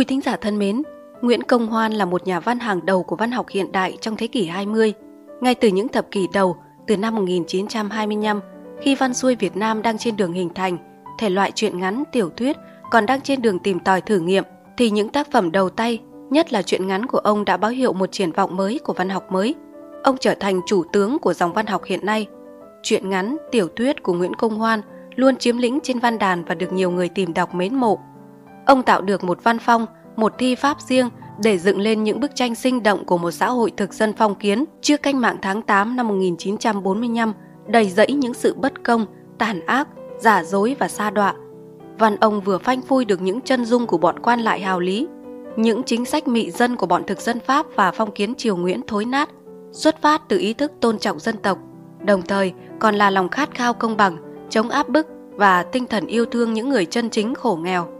Quý thính giả thân mến, Nguyễn Công Hoan là một nhà văn hàng đầu của văn học hiện đại trong thế kỷ 20. Ngay từ những thập kỷ đầu, từ năm 1925, khi văn xuôi Việt Nam đang trên đường hình thành, thể loại truyện ngắn, tiểu thuyết còn đang trên đường tìm tòi thử nghiệm, thì những tác phẩm đầu tay, nhất là truyện ngắn của ông đã báo hiệu một triển vọng mới của văn học mới. Ông trở thành chủ tướng của dòng văn học hiện nay. Truyện ngắn, tiểu thuyết của Nguyễn Công Hoan luôn chiếm lĩnh trên văn đàn và được nhiều người tìm đọc mến mộ. Ông tạo được một văn phong, một thi pháp riêng để dựng lên những bức tranh sinh động của một xã hội thực dân phong kiến trước cách mạng tháng 8 năm 1945, đầy dẫy những sự bất công, tàn ác, giả dối và xa đọa. Văn ông vừa phanh phui được những chân dung của bọn quan lại hào lý, những chính sách mị dân của bọn thực dân Pháp và phong kiến triều Nguyễn thối nát, xuất phát từ ý thức tôn trọng dân tộc, đồng thời còn là lòng khát khao công bằng, chống áp bức và tinh thần yêu thương những người chân chính khổ nghèo.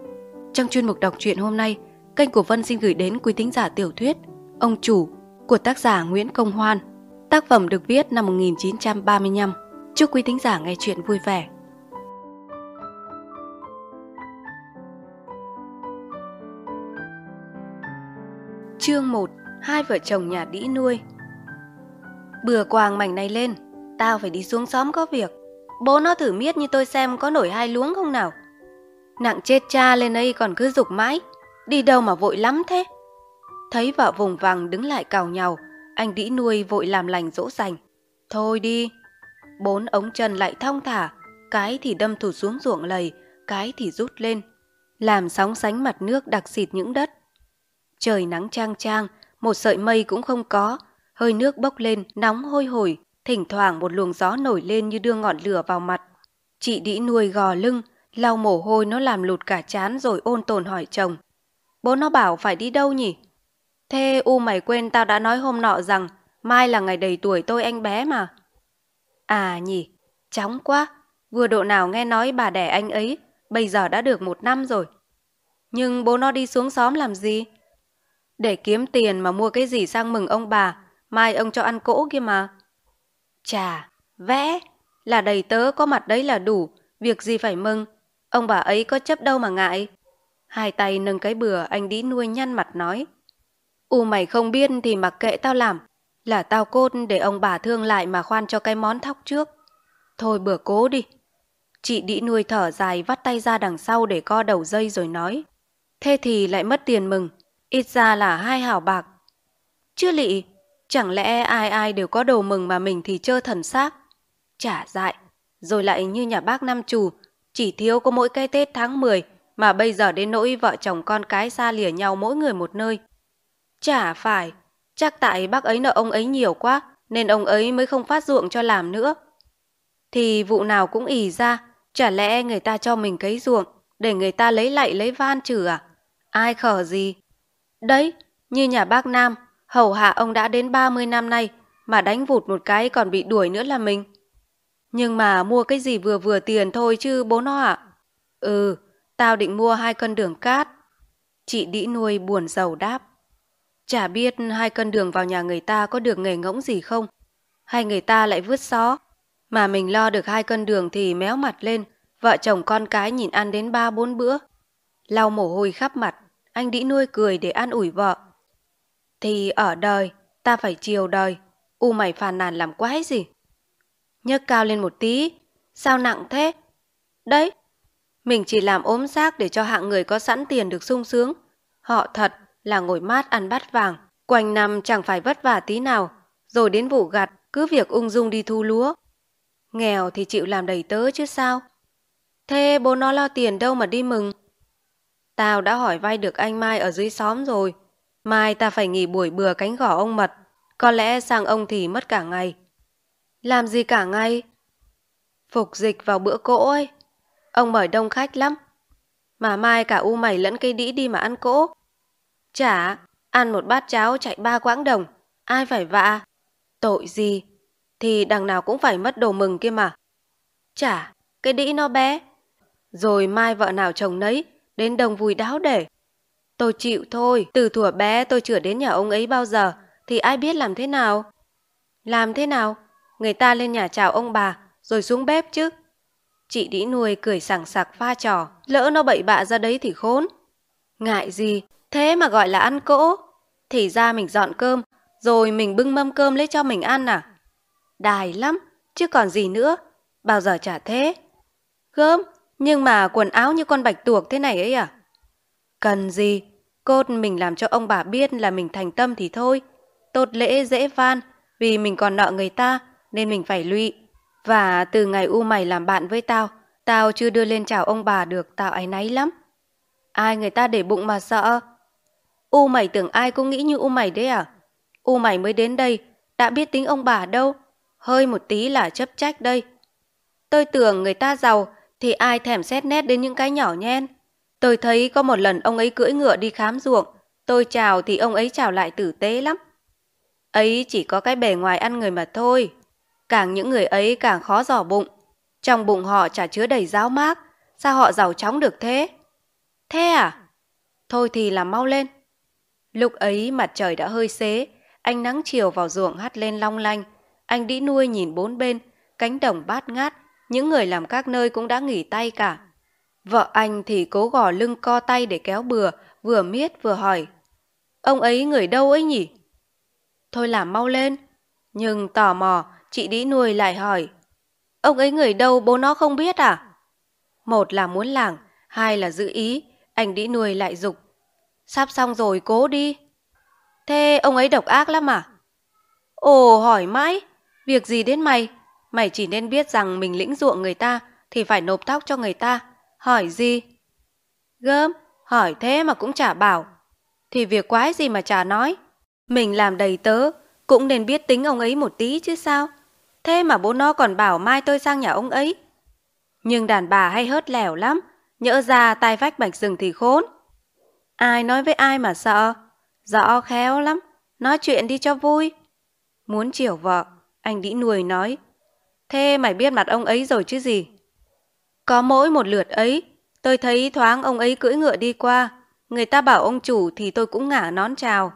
Trong chuyên mục đọc truyện hôm nay, kênh của Vân xin gửi đến quý thính giả tiểu thuyết Ông Chủ của tác giả Nguyễn Công Hoan. Tác phẩm được viết năm 1935. Chúc quý thính giả nghe chuyện vui vẻ. Chương 1 Hai vợ chồng nhà đĩ nuôi Bừa quàng mảnh này lên Tao phải đi xuống xóm có việc Bố nó thử miết như tôi xem có nổi hai luống không nào Nặng chết cha lên đây còn cứ dục mãi. Đi đâu mà vội lắm thế? Thấy vợ vùng vằng đứng lại cào nhau Anh đĩ nuôi vội làm lành dỗ dành. Thôi đi, Bốn ống chân lại thong thả, Cái thì đâm thụt xuống ruộng lầy, Cái thì rút lên, Làm sóng sánh mặt nước đặc xịt những đất. Trời nắng trang trang Một sợi mây cũng không có, Hơi nước bốc lên, nóng hôi hổi, Thỉnh thoảng một luồng gió nổi lên như đưa ngọn lửa vào mặt. Chị đĩ nuôi gò lưng lau mồ hôi nó làm lụt cả chán rồi ôn tồn hỏi chồng. Bố nó bảo phải đi đâu nhỉ? Thế U mày quên tao đã nói hôm nọ rằng mai là ngày đầy tuổi tôi anh bé mà. À nhỉ, chóng quá, vừa độ nào nghe nói bà đẻ anh ấy, bây giờ đã được một năm rồi. Nhưng bố nó đi xuống xóm làm gì? Để kiếm tiền mà mua cái gì sang mừng ông bà, mai ông cho ăn cỗ kia mà. Chà, vẽ, là đầy tớ có mặt đấy là đủ, việc gì phải mừng, ông bà ấy có chấp đâu mà ngại. Hai tay nâng cái bừa anh đĩ nuôi nhăn mặt nói. U mày không biết thì mặc kệ tao làm. Là tao cốt để ông bà thương lại mà khoan cho cái món thóc trước. Thôi bừa cố đi. Chị đĩ nuôi thở dài vắt tay ra đằng sau để co đầu dây rồi nói. Thế thì lại mất tiền mừng. Ít ra là hai hảo bạc. Chưa lị, chẳng lẽ ai ai đều có đồ mừng mà mình thì chơ thần xác. Chả dại, rồi lại như nhà bác năm chủ, chỉ thiếu có mỗi cái Tết tháng 10 mà bây giờ đến nỗi vợ chồng con cái xa lìa nhau mỗi người một nơi. Chả phải, chắc tại bác ấy nợ ông ấy nhiều quá, nên ông ấy mới không phát ruộng cho làm nữa. Thì vụ nào cũng ỉ ra, chả lẽ người ta cho mình cấy ruộng, để người ta lấy lạy lấy van trừ à? Ai khở gì? Đấy, như nhà bác Nam, hầu hạ ông đã đến 30 năm nay, mà đánh vụt một cái còn bị đuổi nữa là mình. Nhưng mà mua cái gì vừa vừa tiền thôi chứ bố nó ạ. Ừ, tao định mua hai cân đường cát. Chị đĩ nuôi buồn giàu đáp. Chả biết hai cân đường vào nhà người ta có được nghề ngỗng gì không? Hay người ta lại vứt xó? Mà mình lo được hai cân đường thì méo mặt lên, vợ chồng con cái nhìn ăn đến ba bốn bữa. Lau mồ hôi khắp mặt, anh đĩ nuôi cười để an ủi vợ. Thì ở đời, ta phải chiều đời, u mày phàn nàn làm quái gì? Nhấc cao lên một tí. Sao nặng thế? Đấy, mình chỉ làm ốm xác để cho hạng người có sẵn tiền được sung sướng. Họ thật là ngồi mát ăn bát vàng, quanh năm chẳng phải vất vả tí nào, rồi đến vụ gặt cứ việc ung dung đi thu lúa. Nghèo thì chịu làm đầy tớ chứ sao? Thế bố nó lo tiền đâu mà đi mừng? Tao đã hỏi vay được anh Mai ở dưới xóm rồi. Mai ta phải nghỉ buổi bừa cánh gỏ ông mật. Có lẽ sang ông thì mất cả ngày. Làm gì cả ngày? Phục dịch vào bữa cỗ ấy. Ông mời đông khách lắm. Mà mai cả u mày lẫn cây đĩ đi mà ăn cỗ. Chả, ăn một bát cháo chạy ba quãng đồng. Ai phải vạ? Tội gì? Thì đằng nào cũng phải mất đồ mừng kia mà. Chả, cái đĩ nó bé. Rồi mai vợ nào chồng nấy, đến đồng vui đáo để. Tôi chịu thôi, từ thuở bé tôi chưa đến nhà ông ấy bao giờ, thì ai biết làm thế nào? Làm thế nào? Người ta lên nhà chào ông bà, rồi xuống bếp chứ. Chị đĩ nuôi cười sảng sặc pha trò, lỡ nó bậy bạ ra đấy thì khốn. Ngại gì, Thế mà gọi là ăn cỗ. Thì ra mình dọn cơm, rồi mình bưng mâm cơm lấy cho mình ăn à? Đài lắm, chứ còn gì nữa. Bao giờ trả thế? Gớm, nhưng mà quần áo như con bạch tuộc thế này ấy à? Cần gì? Cốt mình làm cho ông bà biết là mình thành tâm thì thôi. Tốt lễ dễ van, vì mình còn nợ người ta, nên mình phải lụy. Và từ ngày U mày làm bạn với tao, tao chưa đưa lên chào ông bà được, tao áy náy lắm. Ai người ta để bụng mà sợ? U mày tưởng ai cũng nghĩ như U mày đấy à? U mày mới đến đây, đã biết tính ông bà đâu. Hơi một tí là chấp trách đây. Tôi tưởng người ta giàu thì ai thèm xét nét đến những cái nhỏ nhen. Tôi thấy có một lần ông ấy cưỡi ngựa đi khám ruộng, tôi chào thì ông ấy chào lại tử tế lắm. Ấy chỉ có cái bề ngoài ăn người mà thôi. Càng những người ấy càng khó dò bụng. Trong bụng họ chả chứa đầy giáo mát, sao họ giàu chóng được thế? Thế à? Thôi thì làm mau lên. Lúc ấy mặt trời đã hơi xế, ánh nắng chiều vào ruộng hắt lên long lanh. Anh đĩ nuôi nhìn bốn bên, cánh đồng bát ngát, những người làm các nơi cũng đã nghỉ tay cả. Vợ anh thì cố gò lưng co tay để kéo bừa, vừa miết vừa hỏi. Ông ấy người đâu ấy nhỉ? Thôi làm mau lên. Nhưng tò mò, chị đĩ nuôi lại hỏi. Ông ấy người đâu bố nó không biết à? Một là muốn làng, hai là giữ ý, anh đĩ nuôi lại dục. Sắp xong rồi cố đi. Thế ông ấy độc ác lắm à? Ồ hỏi mãi, việc gì đến mày? Mày chỉ nên biết rằng mình lĩnh ruộng người ta thì phải nộp tóc cho người ta. Hỏi gì? Gớm, hỏi thế mà cũng chả bảo. Thì việc quái gì mà chả nói. Mình làm đầy tớ, cũng nên biết tính ông ấy một tí chứ sao. Thế mà bố nó còn bảo mai tôi sang nhà ông ấy. Nhưng đàn bà hay hớt lẻo lắm, nhỡ ra tai vách bạch rừng thì khốn. Ai nói với ai mà sợ? Rõ khéo lắm, nói chuyện đi cho vui. Muốn chiều vợ, anh đĩ nuôi nói. Thế mày biết mặt ông ấy rồi chứ gì? Có mỗi một lượt ấy, tôi thấy thoáng ông ấy cưỡi ngựa đi qua. Người ta bảo ông chủ thì tôi cũng ngả nón chào.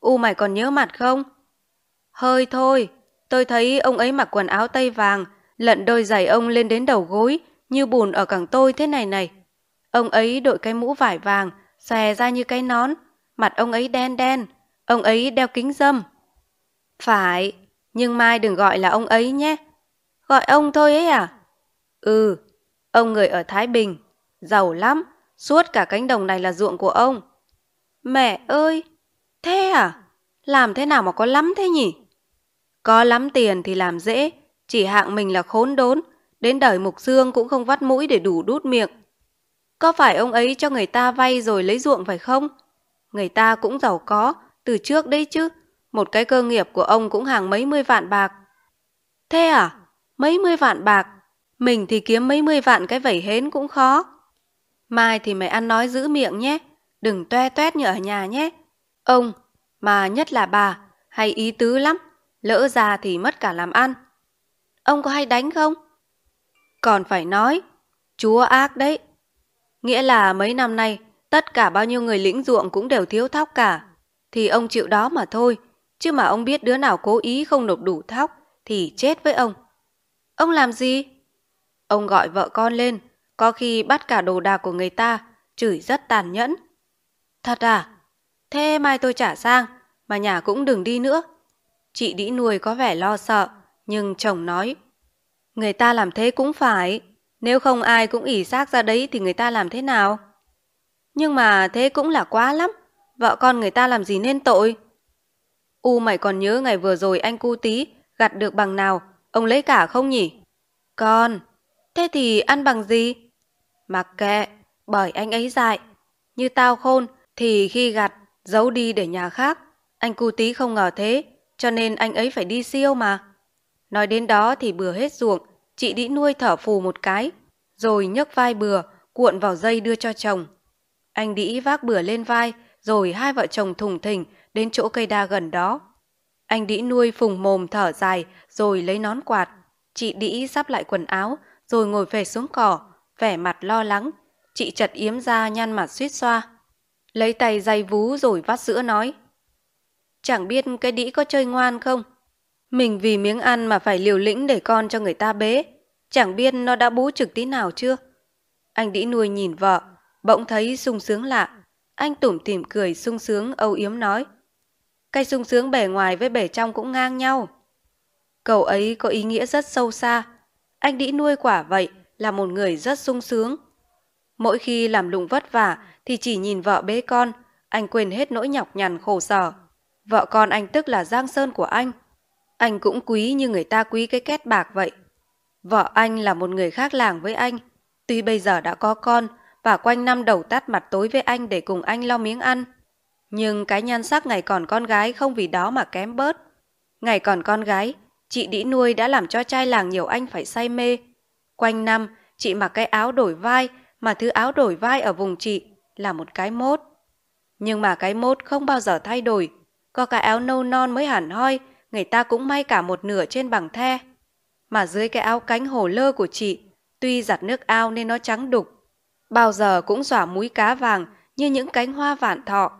U mày còn nhớ mặt không? Hơi thôi, tôi thấy ông ấy mặc quần áo tây vàng, lận đôi giày ông lên đến đầu gối, như bùn ở cẳng tôi thế này này. Ông ấy đội cái mũ vải vàng, xòe ra như cái nón, mặt ông ấy đen đen, ông ấy đeo kính dâm. Phải, nhưng mai đừng gọi là ông ấy nhé. Gọi ông thôi ấy à? Ừ, ông người ở Thái Bình, giàu lắm, suốt cả cánh đồng này là ruộng của ông. Mẹ ơi, thế à? Làm thế nào mà có lắm thế nhỉ? Có lắm tiền thì làm dễ, chỉ hạng mình là khốn đốn, đến đời mục xương cũng không vắt mũi để đủ đút miệng. Có phải ông ấy cho người ta vay rồi lấy ruộng phải không? Người ta cũng giàu có, từ trước đấy chứ. Một cái cơ nghiệp của ông cũng hàng mấy mươi vạn bạc. Thế à? Mấy mươi vạn bạc? Mình thì kiếm mấy mươi vạn cái vẩy hến cũng khó. Mai thì mày ăn nói giữ miệng nhé. Đừng toe toét như ở nhà nhé. Ông, mà nhất là bà, hay ý tứ lắm. Lỡ ra thì mất cả làm ăn. Ông có hay đánh không? Còn phải nói, chúa ác đấy. Nghĩa là mấy năm nay, tất cả bao nhiêu người lĩnh ruộng cũng đều thiếu thóc cả. Thì ông chịu đó mà thôi, chứ mà ông biết đứa nào cố ý không nộp đủ thóc thì chết với ông. Ông làm gì? Ông gọi vợ con lên, có khi bắt cả đồ đạc của người ta, chửi rất tàn nhẫn. Thật à? Thế mai tôi trả sang, mà nhà cũng đừng đi nữa. Chị đĩ nuôi có vẻ lo sợ, nhưng chồng nói. Người ta làm thế cũng phải, nếu không ai cũng ỉ xác ra đấy thì người ta làm thế nào? Nhưng mà thế cũng là quá lắm, vợ con người ta làm gì nên tội? U mày còn nhớ ngày vừa rồi anh cu tí gặt được bằng nào, ông lấy cả không nhỉ? Con, thế thì ăn bằng gì? Mặc kệ, bởi anh ấy dại. Như tao khôn thì khi gặt, giấu đi để nhà khác. Anh cu tí không ngờ thế, cho nên anh ấy phải đi siêu mà. Nói đến đó thì bừa hết ruộng, chị đĩ nuôi thở phù một cái, rồi nhấc vai bừa, cuộn vào dây đưa cho chồng. Anh đĩ vác bừa lên vai, rồi hai vợ chồng thùng thình đến chỗ cây đa gần đó. Anh đĩ nuôi phùng mồm thở dài, rồi lấy nón quạt. Chị đĩ sắp lại quần áo, rồi ngồi phề xuống cỏ, vẻ mặt lo lắng. Chị chật yếm ra nhăn mặt suýt xoa. Lấy tay dây vú rồi vắt sữa nói. Chẳng biết cái đĩ có chơi ngoan không? Mình vì miếng ăn mà phải liều lĩnh để con cho người ta bế. Chẳng biết nó đã bú trực tí nào chưa? Anh đĩ nuôi nhìn vợ, bỗng thấy sung sướng lạ. Anh tủm tỉm cười sung sướng âu yếm nói. cái sung sướng bề ngoài với bề trong cũng ngang nhau. Câu ấy có ý nghĩa rất sâu xa. Anh đĩ nuôi quả vậy là một người rất sung sướng. Mỗi khi làm lụng vất vả thì chỉ nhìn vợ bế con, anh quên hết nỗi nhọc nhằn khổ sở. Vợ con anh tức là Giang Sơn của anh. Anh cũng quý như người ta quý cái két bạc vậy. Vợ anh là một người khác làng với anh. Tuy bây giờ đã có con và quanh năm đầu tắt mặt tối với anh để cùng anh lo miếng ăn. Nhưng cái nhan sắc ngày còn con gái không vì đó mà kém bớt. Ngày còn con gái, chị đĩ nuôi đã làm cho trai làng nhiều anh phải say mê. Quanh năm, chị mặc cái áo đổi vai mà thứ áo đổi vai ở vùng chị là một cái mốt. Nhưng mà cái mốt không bao giờ thay đổi. Có cái áo nâu non mới hẳn hoi, người ta cũng may cả một nửa trên bằng the. Mà dưới cái áo cánh hổ lơ của chị, tuy giặt nước ao nên nó trắng đục, bao giờ cũng xỏa múi cá vàng như những cánh hoa vạn thọ.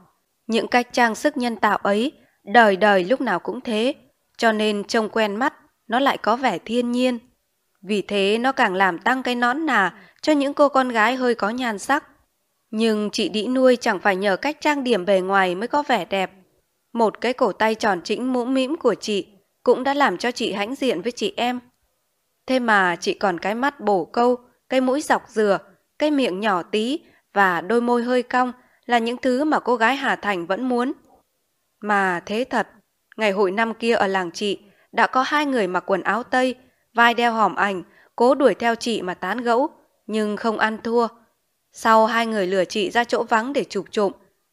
Những cách trang sức nhân tạo ấy, đời đời lúc nào cũng thế, cho nên trông quen mắt, nó lại có vẻ thiên nhiên. Vì thế nó càng làm tăng cái nón nà cho những cô con gái hơi có nhan sắc. Nhưng chị đĩ nuôi chẳng phải nhờ cách trang điểm bề ngoài mới có vẻ đẹp. Một cái cổ tay tròn trĩnh mũm mĩm của chị cũng đã làm cho chị hãnh diện với chị em. Thế mà chị còn cái mắt bổ câu, cái mũi dọc dừa, cái miệng nhỏ tí và đôi môi hơi cong là những thứ mà cô gái Hà Thành vẫn muốn. Mà thế thật, ngày hội năm kia ở làng chị đã có hai người mặc quần áo Tây, vai đeo hòm ảnh, cố đuổi theo chị mà tán gẫu, nhưng không ăn thua. Sau hai người lừa chị ra chỗ vắng để chụp trộm,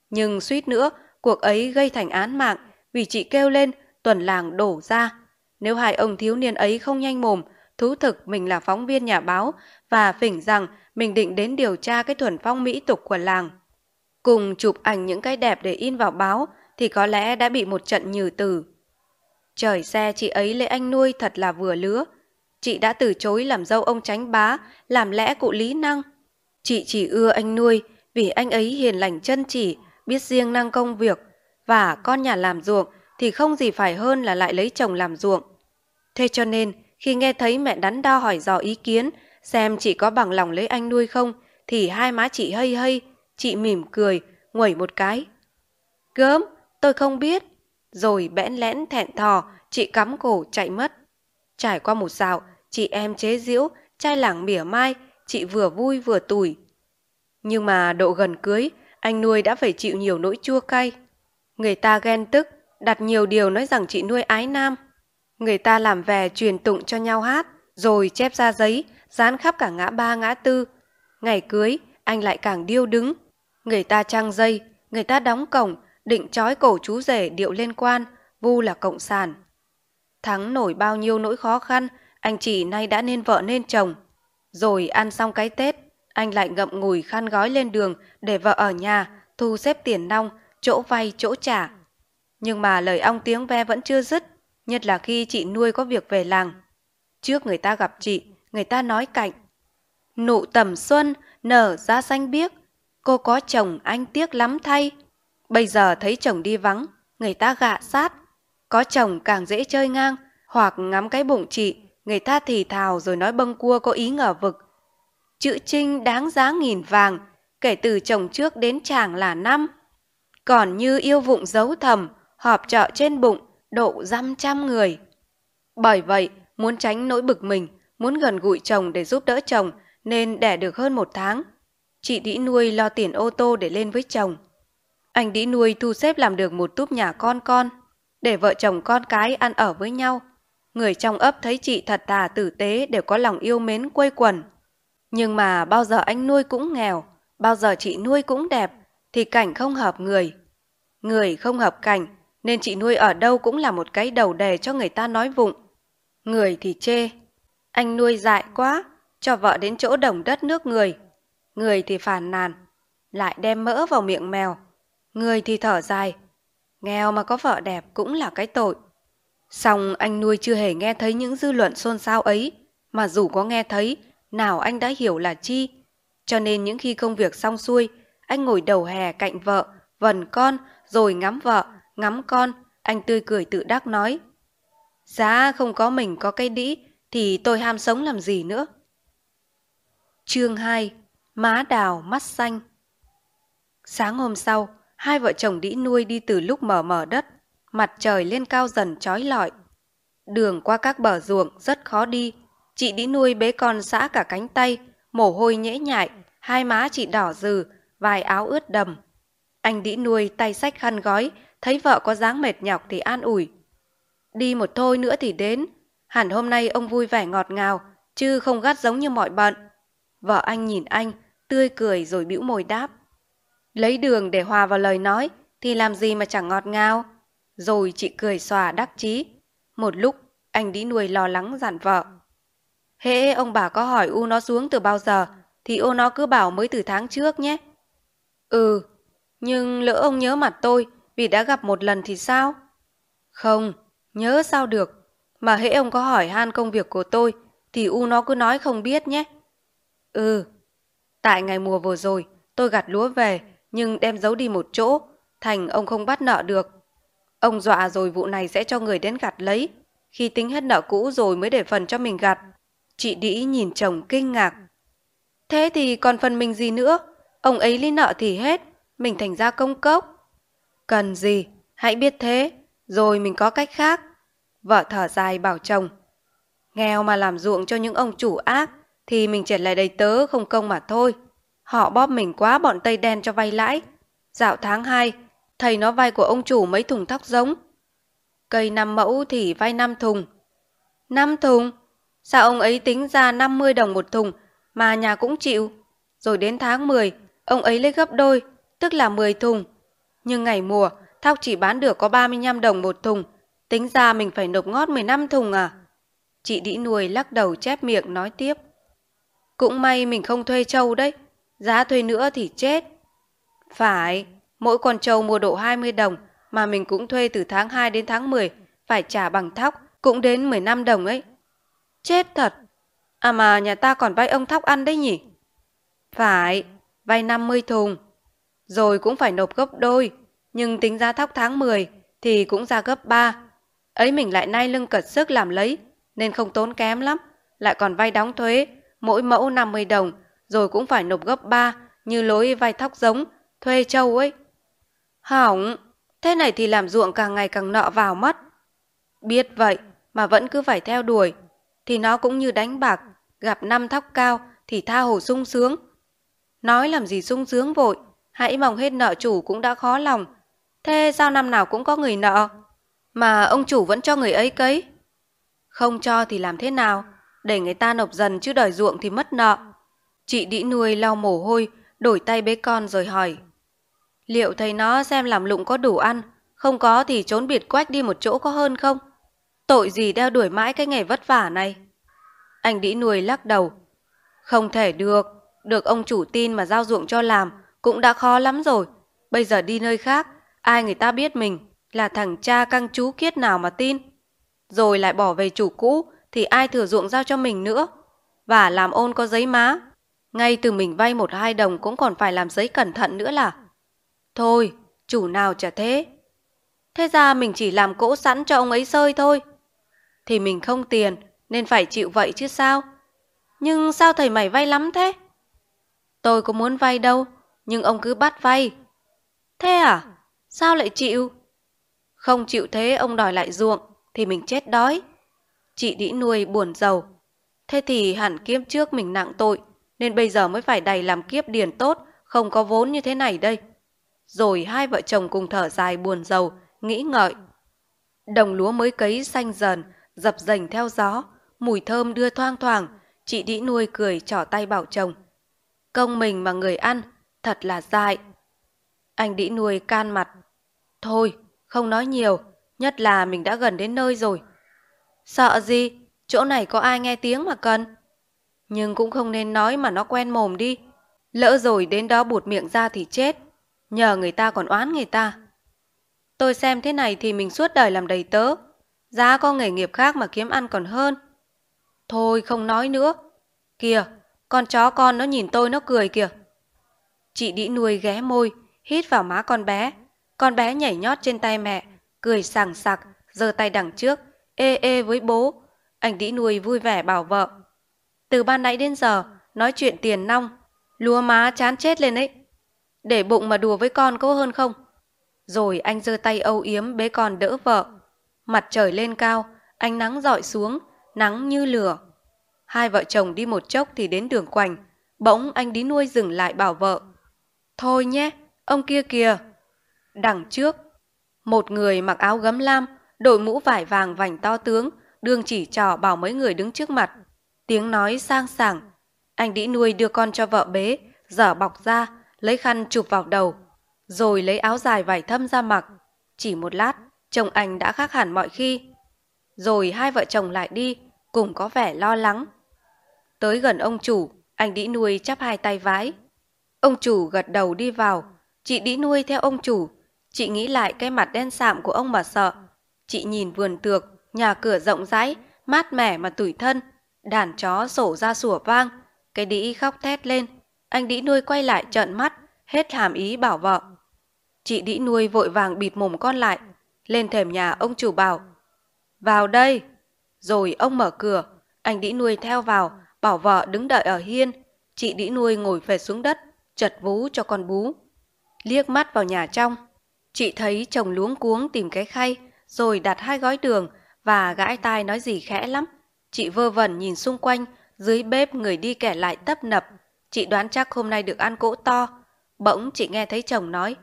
nhưng suýt nữa cuộc ấy gây thành án mạng vì chị kêu lên tuần làng đổ ra. Nếu hai ông thiếu niên ấy không nhanh mồm, thú thực mình là phóng viên nhà báo và phỉnh rằng mình định đến điều tra cái thuần phong mỹ tục của làng. Cùng chụp ảnh những cái đẹp để in vào báo thì có lẽ đã bị một trận nhừ từ. Trời xe chị ấy lấy anh nuôi thật là vừa lứa. Chị đã từ chối làm dâu ông tránh bá, làm lẽ cụ lý năng. Chị chỉ ưa anh nuôi vì anh ấy hiền lành chân chỉ, biết riêng năng công việc. Và con nhà làm ruộng thì không gì phải hơn là lại lấy chồng làm ruộng. Thế cho nên, khi nghe thấy mẹ đắn đo hỏi dò ý kiến, xem chị có bằng lòng lấy anh nuôi không, thì hai má chị hây hây, chị mỉm cười, nguẩy một cái. Gớm, tôi không biết. Rồi bẽn lẽn thẹn thò, chị cắm cổ chạy mất. Trải qua một dạo, chị em chế giễu, trai làng mỉa mai, chị vừa vui vừa tủi. Nhưng mà độ gần cưới, anh nuôi đã phải chịu nhiều nỗi chua cay. Người ta ghen tức, đặt nhiều điều nói rằng chị nuôi ái nam. Người ta làm về truyền tụng cho nhau hát, rồi chép ra giấy, dán khắp cả ngã ba ngã tư. Ngày cưới, anh lại càng điêu đứng. Người ta trăng dây, người ta đóng cổng, định trói cổ chú rể điệu lên quan, vu là cộng sản. Thắng nổi bao nhiêu nỗi khó khăn, anh chị nay đã nên vợ nên chồng. Rồi ăn xong cái Tết, anh lại ngậm ngùi khăn gói lên đường để vợ ở nhà, thu xếp tiền nong, chỗ vay chỗ trả. Nhưng mà lời ong tiếng ve vẫn chưa dứt, nhất là khi chị nuôi có việc về làng. Trước người ta gặp chị, người ta nói cạnh. Nụ tầm xuân, nở ra xanh biếc, cô có chồng anh tiếc lắm thay. Bây giờ thấy chồng đi vắng, người ta gạ sát. Có chồng càng dễ chơi ngang, hoặc ngắm cái bụng chị, người ta thì thào rồi nói bâng cua có ý ngờ vực. Chữ trinh đáng giá nghìn vàng, kể từ chồng trước đến chàng là năm. Còn như yêu vụng giấu thầm, họp trọ trên bụng, độ dăm trăm người. Bởi vậy, muốn tránh nỗi bực mình, muốn gần gũi chồng để giúp đỡ chồng, nên đẻ được hơn một tháng. Chị đĩ nuôi lo tiền ô tô để lên với chồng. Anh đĩ nuôi thu xếp làm được một túp nhà con con, để vợ chồng con cái ăn ở với nhau. Người trong ấp thấy chị thật thà tử tế đều có lòng yêu mến quây quần. Nhưng mà bao giờ anh nuôi cũng nghèo, bao giờ chị nuôi cũng đẹp, thì cảnh không hợp người. Người không hợp cảnh, nên chị nuôi ở đâu cũng là một cái đầu đề cho người ta nói vụng. Người thì chê, anh nuôi dại quá, cho vợ đến chỗ đồng đất nước người. Người thì phàn nàn, lại đem mỡ vào miệng mèo. Người thì thở dài, nghèo mà có vợ đẹp cũng là cái tội. Xong anh nuôi chưa hề nghe thấy những dư luận xôn xao ấy, mà dù có nghe thấy, nào anh đã hiểu là chi. Cho nên những khi công việc xong xuôi, anh ngồi đầu hè cạnh vợ, vần con, rồi ngắm vợ, ngắm con, anh tươi cười tự đắc nói. Giá không có mình có cái đĩ, thì tôi ham sống làm gì nữa. Chương 2 Má đào mắt xanh Sáng hôm sau, hai vợ chồng đĩ nuôi đi từ lúc mở mở đất, mặt trời lên cao dần trói lọi. Đường qua các bờ ruộng rất khó đi, chị đĩ nuôi bế con xã cả cánh tay, mồ hôi nhễ nhại, hai má chị đỏ rừ, vài áo ướt đầm. Anh đĩ nuôi tay sách khăn gói, thấy vợ có dáng mệt nhọc thì an ủi. Đi một thôi nữa thì đến, hẳn hôm nay ông vui vẻ ngọt ngào, chứ không gắt giống như mọi bận. Vợ anh nhìn anh, tươi cười rồi bĩu môi đáp. Lấy đường để hòa vào lời nói, thì làm gì mà chẳng ngọt ngào. Rồi chị cười xòa đắc chí. Một lúc, anh đĩ nuôi lo lắng dặn vợ. Hễ ông bà có hỏi U nó xuống từ bao giờ, thì ô nó cứ bảo mới từ tháng trước nhé. Ừ, nhưng lỡ ông nhớ mặt tôi vì đã gặp một lần thì sao? Không, nhớ sao được. Mà hễ ông có hỏi han công việc của tôi thì U nó cứ nói không biết nhé. Ừ, tại ngày mùa vừa rồi tôi gặt lúa về nhưng đem giấu đi một chỗ, thành ông không bắt nợ được. Ông dọa rồi vụ này sẽ cho người đến gặt lấy, khi tính hết nợ cũ rồi mới để phần cho mình gặt. Chị Đĩ nhìn chồng kinh ngạc. Thế thì còn phần mình gì nữa? Ông ấy lấy nợ thì hết, mình thành ra công cốc. Cần gì, hãy biết thế, rồi mình có cách khác. Vợ thở dài bảo chồng. Nghèo mà làm ruộng cho những ông chủ ác, thì mình chỉ lại đầy tớ không công mà thôi. Họ bóp mình quá bọn Tây Đen cho vay lãi. Dạo tháng 2, thầy nó vay của ông chủ mấy thùng thóc giống. Cây năm mẫu thì vay năm thùng. năm thùng? Sao ông ấy tính ra 50 đồng một thùng mà nhà cũng chịu? Rồi đến tháng 10, ông ấy lấy gấp đôi, tức là 10 thùng. Nhưng ngày mùa, thóc chỉ bán được có 35 đồng một thùng. Tính ra mình phải nộp ngót 15 thùng à? Chị đĩ nuôi lắc đầu chép miệng nói tiếp. Cũng may mình không thuê trâu đấy. Giá thuê nữa thì chết. Phải, mỗi con trâu mua độ 20 đồng mà mình cũng thuê từ tháng 2 đến tháng 10, phải trả bằng thóc, cũng đến 15 đồng ấy. Chết thật. À mà nhà ta còn vay ông thóc ăn đấy nhỉ? Phải, vay 50 thùng. Rồi cũng phải nộp gấp đôi, nhưng tính ra thóc tháng 10 thì cũng ra gấp 3. Ấy mình lại nay lưng cật sức làm lấy, nên không tốn kém lắm, lại còn vay đóng thuế, mỗi mẫu 50 đồng, rồi cũng phải nộp gấp 3 như lối vay thóc giống, thuê trâu ấy. Hỏng, thế này thì làm ruộng càng ngày càng nợ vào mất. Biết vậy mà vẫn cứ phải theo đuổi, thì nó cũng như đánh bạc, gặp năm thóc cao thì tha hồ sung sướng. Nói làm gì sung sướng vội, hãy mong hết nợ chủ cũng đã khó lòng. Thế sao năm nào cũng có người nợ? Mà ông chủ vẫn cho người ấy cấy. Không cho thì làm thế nào? Để người ta nộp dần chứ đòi ruộng thì mất nợ. Chị đĩ nuôi lau mồ hôi, đổi tay bế con rồi hỏi. Liệu thầy nó xem làm lụng có đủ ăn, không có thì trốn biệt quách đi một chỗ có hơn không? Tội gì đeo đuổi mãi cái nghề vất vả này? Anh đĩ nuôi lắc đầu. Không thể được, được ông chủ tin mà giao ruộng cho làm cũng đã khó lắm rồi. Bây giờ đi nơi khác, ai người ta biết mình là thằng cha căng chú kiết nào mà tin. Rồi lại bỏ về chủ cũ thì ai thừa ruộng giao cho mình nữa. Và làm ôn có giấy má. Ngay từ mình vay một hai đồng cũng còn phải làm giấy cẩn thận nữa là. Thôi, chủ nào chả thế. Thế ra mình chỉ làm cỗ sẵn cho ông ấy sơi thôi. Thì mình không tiền nên phải chịu vậy chứ sao. Nhưng sao thầy mày vay lắm thế? Tôi có muốn vay đâu, nhưng ông cứ bắt vay. Thế à? Sao lại chịu? Không chịu thế ông đòi lại ruộng thì mình chết đói. Chị đĩ nuôi buồn giàu. Thế thì hẳn kiếp trước mình nặng tội nên bây giờ mới phải đầy làm kiếp điền tốt, không có vốn như thế này đây. Rồi hai vợ chồng cùng thở dài buồn giàu, nghĩ ngợi. Đồng lúa mới cấy xanh dần, dập dềnh theo gió, mùi thơm đưa thoang thoảng, chị đĩ nuôi cười trỏ tay bảo chồng. Công mình mà người ăn, thật là dại. Anh đĩ nuôi can mặt. Thôi, không nói nhiều, nhất là mình đã gần đến nơi rồi. Sợ gì, chỗ này có ai nghe tiếng mà cần. Nhưng cũng không nên nói mà nó quen mồm đi. Lỡ rồi đến đó bụt miệng ra thì chết. Nhờ người ta còn oán người ta. Tôi xem thế này thì mình suốt đời làm đầy tớ. Giá có nghề nghiệp khác mà kiếm ăn còn hơn. Thôi không nói nữa. Kìa, con chó con nó nhìn tôi nó cười kìa. Chị đĩ nuôi ghé môi, hít vào má con bé. Con bé nhảy nhót trên tay mẹ, cười sảng sặc, giơ tay đằng trước, ê ê với bố. Anh đĩ nuôi vui vẻ bảo vợ. Từ ban nãy đến giờ, nói chuyện tiền nong, lúa má chán chết lên ấy. để bụng mà đùa với con có hơn không? Rồi anh giơ tay âu yếm bế con đỡ vợ. Mặt trời lên cao, ánh nắng dọi xuống, nắng như lửa. Hai vợ chồng đi một chốc thì đến đường quanh, bỗng anh đi nuôi dừng lại bảo vợ. Thôi nhé, ông kia kìa. Đằng trước, một người mặc áo gấm lam, đội mũ vải vàng vành to tướng, đương chỉ trò bảo mấy người đứng trước mặt. Tiếng nói sang sảng. Anh đĩ nuôi đưa con cho vợ bế, dở bọc ra, lấy khăn chụp vào đầu, rồi lấy áo dài vải thâm ra mặc. Chỉ một lát, chồng anh đã khác hẳn mọi khi. Rồi hai vợ chồng lại đi, cùng có vẻ lo lắng. Tới gần ông chủ, anh đĩ nuôi chắp hai tay vái. Ông chủ gật đầu đi vào, chị đĩ nuôi theo ông chủ. Chị nghĩ lại cái mặt đen sạm của ông mà sợ. Chị nhìn vườn tược, nhà cửa rộng rãi, mát mẻ mà tủi thân. Đàn chó sổ ra sủa vang, cái đĩ khóc thét lên. Anh đĩ nuôi quay lại trợn mắt, hết hàm ý bảo vợ. Chị đĩ nuôi vội vàng bịt mồm con lại. Lên thềm nhà ông chủ bảo. Vào đây. Rồi ông mở cửa, anh đĩ nuôi theo vào, bảo vợ đứng đợi ở hiên. Chị đĩ nuôi ngồi về xuống đất, chật vú cho con bú. Liếc mắt vào nhà trong, chị thấy chồng luống cuống tìm cái khay, rồi đặt hai gói đường và gãi tai nói gì khẽ lắm. Chị vơ vẩn nhìn xung quanh, dưới bếp người đi kẻ lại tấp nập. Chị đoán chắc hôm nay được ăn cỗ to. Bỗng chị nghe thấy chồng nói.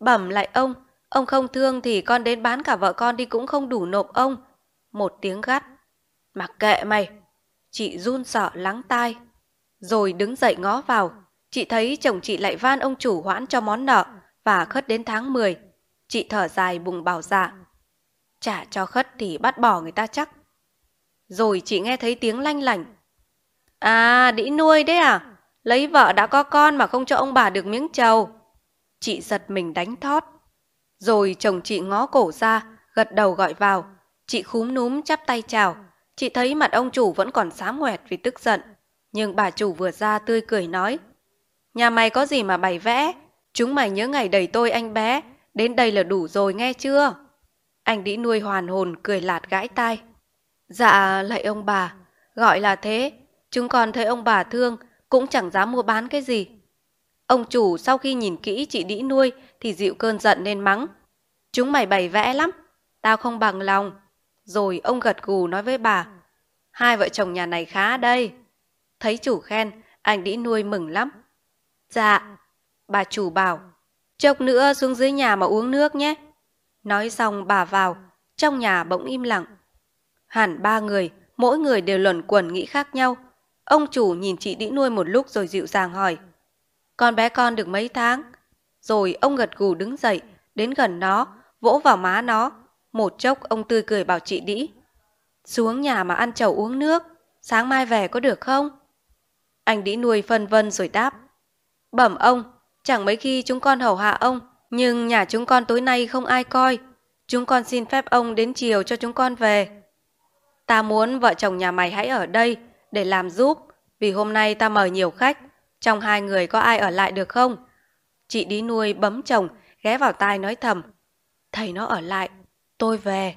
Bẩm lại ông, ông không thương thì con đến bán cả vợ con đi cũng không đủ nộp ông. Một tiếng gắt. Mặc kệ mày. Chị run sợ lắng tai. Rồi đứng dậy ngó vào. Chị thấy chồng chị lại van ông chủ hoãn cho món nợ và khất đến tháng 10. Chị thở dài bùng bảo dạ. Trả cho khất thì bắt bỏ người ta chắc. Rồi chị nghe thấy tiếng lanh lảnh. À, đĩ nuôi đấy à? Lấy vợ đã có con mà không cho ông bà được miếng trầu. Chị giật mình đánh thót. Rồi chồng chị ngó cổ ra, gật đầu gọi vào. Chị khúm núm chắp tay chào. Chị thấy mặt ông chủ vẫn còn xám ngoẹt vì tức giận. Nhưng bà chủ vừa ra tươi cười nói. Nhà mày có gì mà bày vẽ? Chúng mày nhớ ngày đầy tôi anh bé. Đến đây là đủ rồi nghe chưa? Anh đĩ nuôi hoàn hồn cười lạt gãi tai. Dạ, lạy ông bà. Gọi là thế. Chúng còn thấy ông bà thương, cũng chẳng dám mua bán cái gì. Ông chủ sau khi nhìn kỹ chị đĩ nuôi thì dịu cơn giận nên mắng. Chúng mày bày vẽ lắm, tao không bằng lòng. Rồi ông gật gù nói với bà, hai vợ chồng nhà này khá đây. Thấy chủ khen, anh đĩ nuôi mừng lắm. Dạ, bà chủ bảo, chốc nữa xuống dưới nhà mà uống nước nhé. Nói xong bà vào, trong nhà bỗng im lặng. Hẳn ba người, mỗi người đều luẩn quẩn nghĩ khác nhau. Ông chủ nhìn chị đĩ nuôi một lúc rồi dịu dàng hỏi. Con bé con được mấy tháng? Rồi ông gật gù đứng dậy, đến gần nó, vỗ vào má nó. Một chốc ông tươi cười bảo chị đĩ. Xuống nhà mà ăn chầu uống nước, sáng mai về có được không? Anh đĩ nuôi phân vân rồi đáp. Bẩm ông, chẳng mấy khi chúng con hầu hạ ông, nhưng nhà chúng con tối nay không ai coi. Chúng con xin phép ông đến chiều cho chúng con về. Ta muốn vợ chồng nhà mày hãy ở đây để làm giúp, vì hôm nay ta mời nhiều khách. Trong hai người có ai ở lại được không? Chị đi nuôi bấm chồng, ghé vào tai nói thầm. Thầy nó ở lại, tôi về.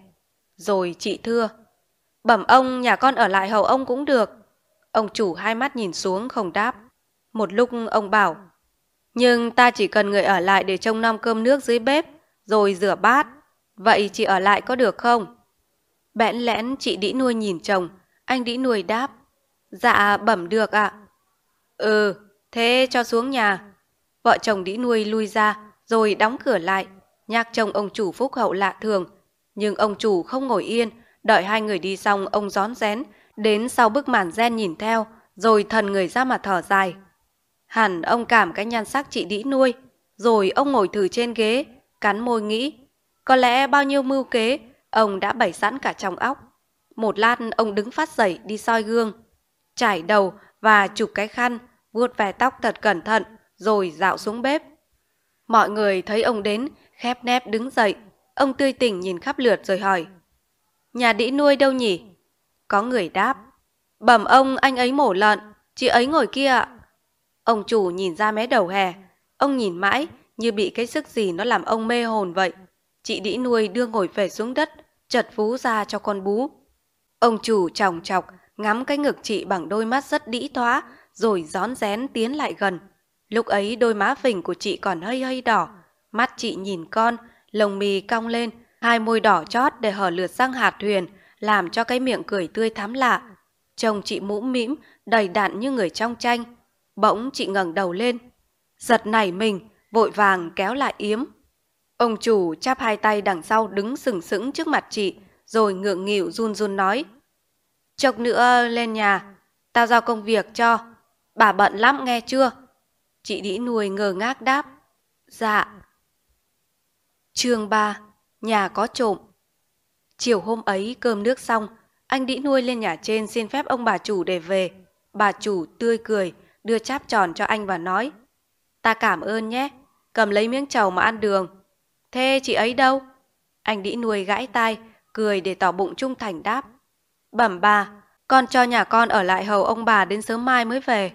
Rồi chị thưa. Bẩm ông, nhà con ở lại hầu ông cũng được. Ông chủ hai mắt nhìn xuống không đáp. Một lúc ông bảo. Nhưng ta chỉ cần người ở lại để trông nom cơm nước dưới bếp, rồi rửa bát. Vậy chị ở lại có được không? Bẽn lẽn chị đĩ nuôi nhìn chồng, anh đĩ nuôi đáp. Dạ bẩm được ạ. Ừ, thế cho xuống nhà. Vợ chồng đĩ nuôi lui ra, rồi đóng cửa lại. Nhạc chồng ông chủ phúc hậu lạ thường. Nhưng ông chủ không ngồi yên, đợi hai người đi xong ông gión rén, đến sau bức màn gen nhìn theo, rồi thần người ra mà thở dài. Hẳn ông cảm cái nhan sắc chị đĩ nuôi, rồi ông ngồi thử trên ghế, cắn môi nghĩ. Có lẽ bao nhiêu mưu kế, ông đã bày sẵn cả trong óc. Một lát ông đứng phát dậy đi soi gương, trải đầu và chụp cái khăn, vuốt ve tóc thật cẩn thận, rồi dạo xuống bếp. Mọi người thấy ông đến, khép nép đứng dậy. Ông tươi tỉnh nhìn khắp lượt rồi hỏi. Nhà đĩ nuôi đâu nhỉ? Có người đáp. Bẩm ông anh ấy mổ lợn, chị ấy ngồi kia ạ. Ông chủ nhìn ra mé đầu hè. Ông nhìn mãi như bị cái sức gì nó làm ông mê hồn vậy. Chị đĩ nuôi đưa ngồi về xuống đất, chật vú ra cho con bú. Ông chủ chòng chọc, ngắm cái ngực chị bằng đôi mắt rất đĩ thoá, rồi rón rén tiến lại gần. Lúc ấy đôi má phình của chị còn hơi hơi đỏ, mắt chị nhìn con, lồng mì cong lên, hai môi đỏ chót để hở lượt răng hạt thuyền, làm cho cái miệng cười tươi thắm lạ. Chồng chị mũm mĩm, đầy đạn như người trong tranh. Bỗng chị ngẩng đầu lên, giật nảy mình, vội vàng kéo lại yếm. Ông chủ chắp hai tay đằng sau đứng sừng sững trước mặt chị, rồi ngượng nghịu run run nói. chọc nữa lên nhà, tao giao công việc cho. Bà bận lắm nghe chưa? Chị đĩ nuôi ngờ ngác đáp. Dạ. Chương 3. Nhà có trộm. Chiều hôm ấy cơm nước xong, anh đĩ nuôi lên nhà trên xin phép ông bà chủ để về. Bà chủ tươi cười, đưa cháp tròn cho anh và nói. Ta cảm ơn nhé, cầm lấy miếng trầu mà ăn đường. Thế chị ấy đâu? Anh đĩ nuôi gãi tai, cười để tỏ bụng trung thành đáp. Bẩm bà, con cho nhà con ở lại hầu ông bà đến sớm mai mới về.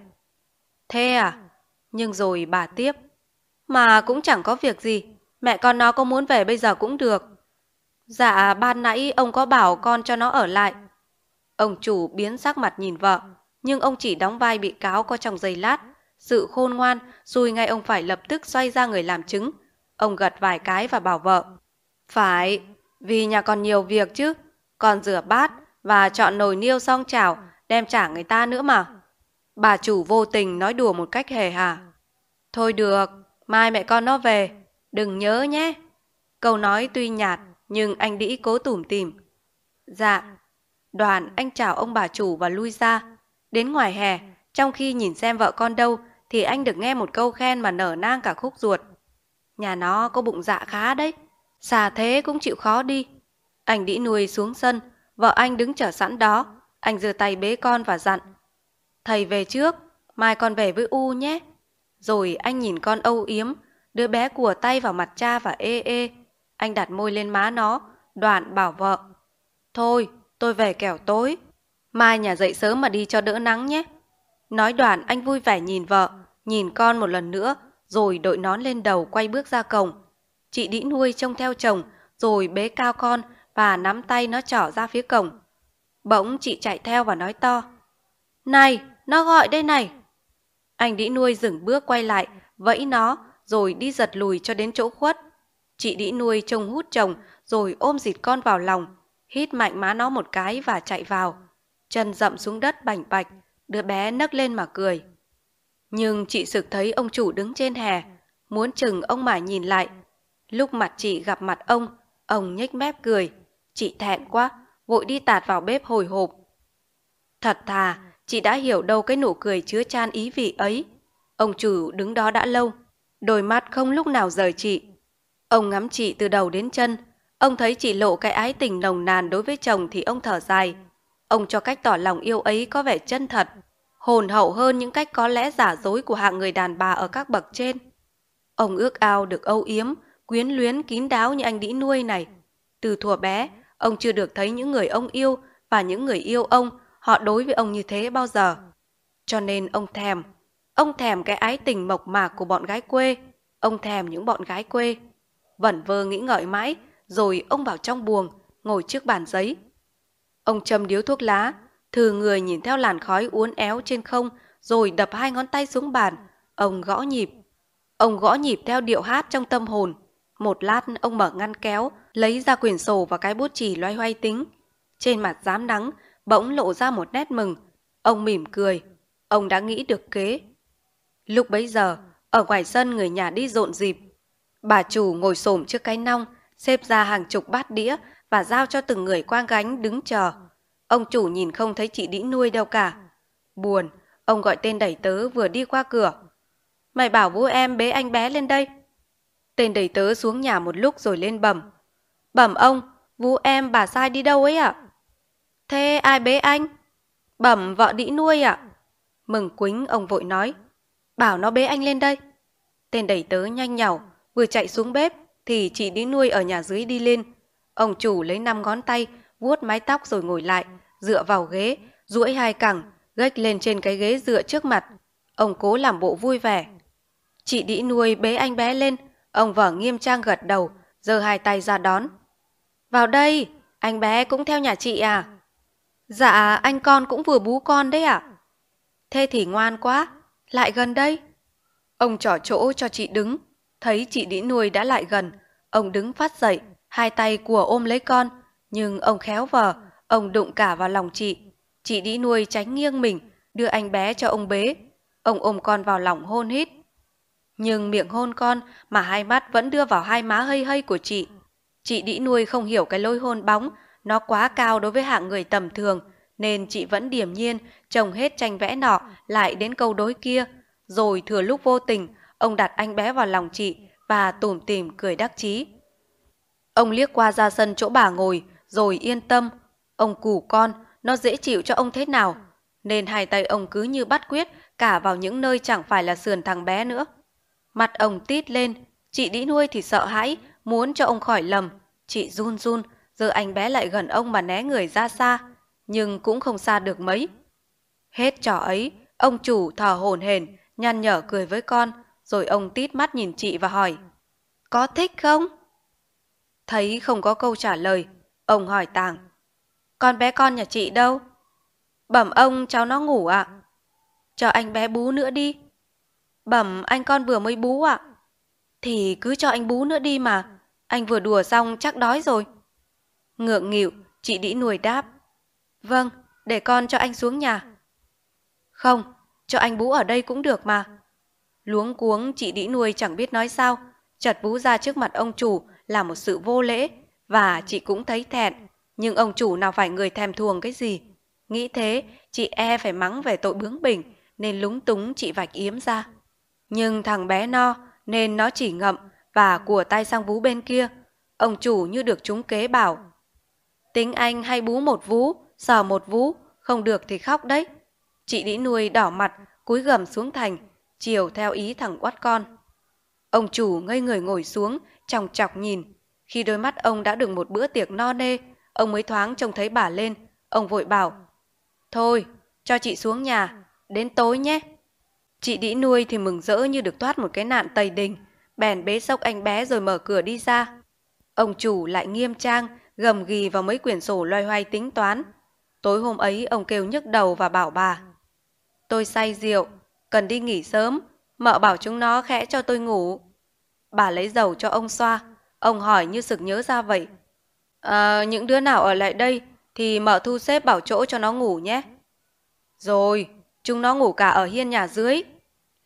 Thế à? Nhưng rồi bà tiếp. Mà cũng chẳng có việc gì, mẹ con nó có muốn về bây giờ cũng được. Dạ, ban nãy ông có bảo con cho nó ở lại. Ông chủ biến sắc mặt nhìn vợ, nhưng ông chỉ đóng vai bị cáo có trong giây lát. Sự khôn ngoan, xui ngay ông phải lập tức xoay ra người làm chứng. Ông gật vài cái và bảo vợ. Phải, vì nhà còn nhiều việc chứ. Còn rửa bát và chọn nồi niêu xong chảo, đem trả người ta nữa mà. Bà chủ vô tình nói đùa một cách hề hà. Thôi được, mai mẹ con nó về, đừng nhớ nhé. Câu nói tuy nhạt, nhưng anh đĩ cố tủm tìm. Dạ, đoàn anh chào ông bà chủ và lui ra. Đến ngoài hè, trong khi nhìn xem vợ con đâu, thì anh được nghe một câu khen mà nở nang cả khúc ruột. Nhà nó có bụng dạ khá đấy, xà thế cũng chịu khó đi. Anh đĩ nuôi xuống sân, vợ anh đứng chờ sẵn đó. Anh giơ tay bế con và dặn. Thầy về trước, mai con về với U nhé. Rồi anh nhìn con âu yếm, đứa bé của tay vào mặt cha và ê ê. Anh đặt môi lên má nó, đoạn bảo vợ. Thôi, tôi về kẻo tối. Mai nhà dậy sớm mà đi cho đỡ nắng nhé. Nói đoạn anh vui vẻ nhìn vợ, nhìn con một lần nữa, rồi đội nón lên đầu quay bước ra cổng. Chị đĩ nuôi trông theo chồng, rồi bế cao con và nắm tay nó trỏ ra phía cổng. Bỗng chị chạy theo và nói to. Này, nó gọi đây này. Anh đĩ nuôi dừng bước quay lại, vẫy nó, rồi đi giật lùi cho đến chỗ khuất. Chị đĩ nuôi trông hút chồng, rồi ôm dịt con vào lòng, hít mạnh má nó một cái và chạy vào. Chân dậm xuống đất bảnh bạch, đứa bé nấc lên mà cười. Nhưng chị sực thấy ông chủ đứng trên hè, muốn chừng ông mà nhìn lại. Lúc mặt chị gặp mặt ông, ông nhếch mép cười. Chị thẹn quá, vội đi tạt vào bếp hồi hộp. Thật thà, chị đã hiểu đâu cái nụ cười chứa chan ý vị ấy. Ông chủ đứng đó đã lâu, đôi mắt không lúc nào rời chị. Ông ngắm chị từ đầu đến chân, ông thấy chị lộ cái ái tình nồng nàn đối với chồng thì ông thở dài. Ông cho cách tỏ lòng yêu ấy có vẻ chân thật, hồn hậu hơn những cách có lẽ giả dối của hạng người đàn bà ở các bậc trên. Ông ước ao được âu yếm, quyến luyến kín đáo như anh đĩ nuôi này. Từ thuở bé, ông chưa được thấy những người ông yêu và những người yêu ông họ đối với ông như thế bao giờ. Cho nên ông thèm, ông thèm cái ái tình mộc mạc của bọn gái quê, ông thèm những bọn gái quê. Vẩn vơ nghĩ ngợi mãi, rồi ông vào trong buồng, ngồi trước bàn giấy. Ông châm điếu thuốc lá, thử người nhìn theo làn khói uốn éo trên không, rồi đập hai ngón tay xuống bàn. Ông gõ nhịp. Ông gõ nhịp theo điệu hát trong tâm hồn. Một lát ông mở ngăn kéo, lấy ra quyển sổ và cái bút chì loay hoay tính. Trên mặt dám nắng, bỗng lộ ra một nét mừng. Ông mỉm cười. Ông đã nghĩ được kế. Lúc bấy giờ, ở ngoài sân người nhà đi rộn dịp. Bà chủ ngồi xổm trước cái nong, xếp ra hàng chục bát đĩa và giao cho từng người quang gánh đứng chờ. Ông chủ nhìn không thấy chị đĩ nuôi đâu cả. Buồn, ông gọi tên đẩy tớ vừa đi qua cửa. Mày bảo bố em bế anh bé lên đây. Tên đẩy tớ xuống nhà một lúc rồi lên bẩm. Bẩm ông, vũ em bà sai đi đâu ấy ạ? Thế ai bế anh? Bẩm vợ đĩ nuôi ạ. Mừng quính ông vội nói. Bảo nó bế anh lên đây. Tên đẩy tớ nhanh nhảu, vừa chạy xuống bếp thì chị đĩ nuôi ở nhà dưới đi lên. Ông chủ lấy năm ngón tay, vuốt mái tóc rồi ngồi lại, dựa vào ghế, duỗi hai cẳng, gách lên trên cái ghế dựa trước mặt. Ông cố làm bộ vui vẻ. Chị đĩ nuôi bế anh bé lên, ông vở nghiêm trang gật đầu, giơ hai tay ra đón. Vào đây, anh bé cũng theo nhà chị à? Dạ, anh con cũng vừa bú con đấy ạ. Thế thì ngoan quá, lại gần đây. Ông trỏ chỗ cho chị đứng, thấy chị đĩ nuôi đã lại gần, ông đứng phát dậy, hai tay của ôm lấy con, nhưng ông khéo vờ, ông đụng cả vào lòng chị. Chị đĩ nuôi tránh nghiêng mình, đưa anh bé cho ông bế. Ông ôm con vào lòng hôn hít. Nhưng miệng hôn con mà hai mắt vẫn đưa vào hai má hơi hơi của chị. Chị đĩ nuôi không hiểu cái lôi hôn bóng, nó quá cao đối với hạng người tầm thường, nên chị vẫn điềm nhiên trồng hết tranh vẽ nọ lại đến câu đối kia. Rồi thừa lúc vô tình, ông đặt anh bé vào lòng chị và tủm tỉm cười đắc chí. Ông liếc qua ra sân chỗ bà ngồi, rồi yên tâm. Ông củ con, nó dễ chịu cho ông thế nào. Nên hai tay ông cứ như bắt quyết cả vào những nơi chẳng phải là sườn thằng bé nữa. Mặt ông tít lên, chị đĩ nuôi thì sợ hãi, muốn cho ông khỏi lầm. Chị run run, giờ anh bé lại gần ông mà né người ra xa, nhưng cũng không xa được mấy. Hết trò ấy, ông chủ thở hổn hển, nhăn nhở cười với con, rồi ông tít mắt nhìn chị và hỏi, có thích không? Thấy không có câu trả lời, ông hỏi Tàng, con bé con nhà chị đâu? Bẩm ông cháu nó ngủ ạ. Cho anh bé bú nữa đi. Bẩm anh con vừa mới bú ạ. Thì cứ cho anh bú nữa đi mà. Anh vừa đùa xong chắc đói rồi. Ngượng nghịu, chị đĩ nuôi đáp. Vâng, để con cho anh xuống nhà. Không, cho anh bú ở đây cũng được mà. Luống cuống chị đĩ nuôi chẳng biết nói sao, chật bú ra trước mặt ông chủ là một sự vô lễ, và chị cũng thấy thẹn, nhưng ông chủ nào phải người thèm thuồng cái gì. Nghĩ thế, chị e phải mắng về tội bướng bỉnh, nên lúng túng chị vạch yếm ra. Nhưng thằng bé no, nên nó chỉ ngậm và của tay sang vú bên kia. Ông chủ như được chúng kế bảo. Tính anh hay bú một vú, sờ một vú, không được thì khóc đấy. Chị đĩ nuôi đỏ mặt, cúi gầm xuống thành, chiều theo ý thằng quát con. Ông chủ ngây người ngồi xuống, chòng chọc nhìn. Khi đôi mắt ông đã được một bữa tiệc no nê, ông mới thoáng trông thấy bà lên. Ông vội bảo, Thôi, cho chị xuống nhà, đến tối nhé. Chị đĩ nuôi thì mừng rỡ như được thoát một cái nạn tày đình, bèn bế sốc anh bé rồi mở cửa đi ra. Ông chủ lại nghiêm trang, gầm ghi vào mấy quyển sổ loay hoay tính toán. Tối hôm ấy ông kêu nhức đầu và bảo bà. Tôi say rượu, cần đi nghỉ sớm, mợ bảo chúng nó khẽ cho tôi ngủ. Bà lấy dầu cho ông xoa, ông hỏi như sực nhớ ra vậy. À, những đứa nào ở lại đây thì mợ thu xếp bảo chỗ cho nó ngủ nhé. Rồi, chúng nó ngủ cả ở hiên nhà dưới.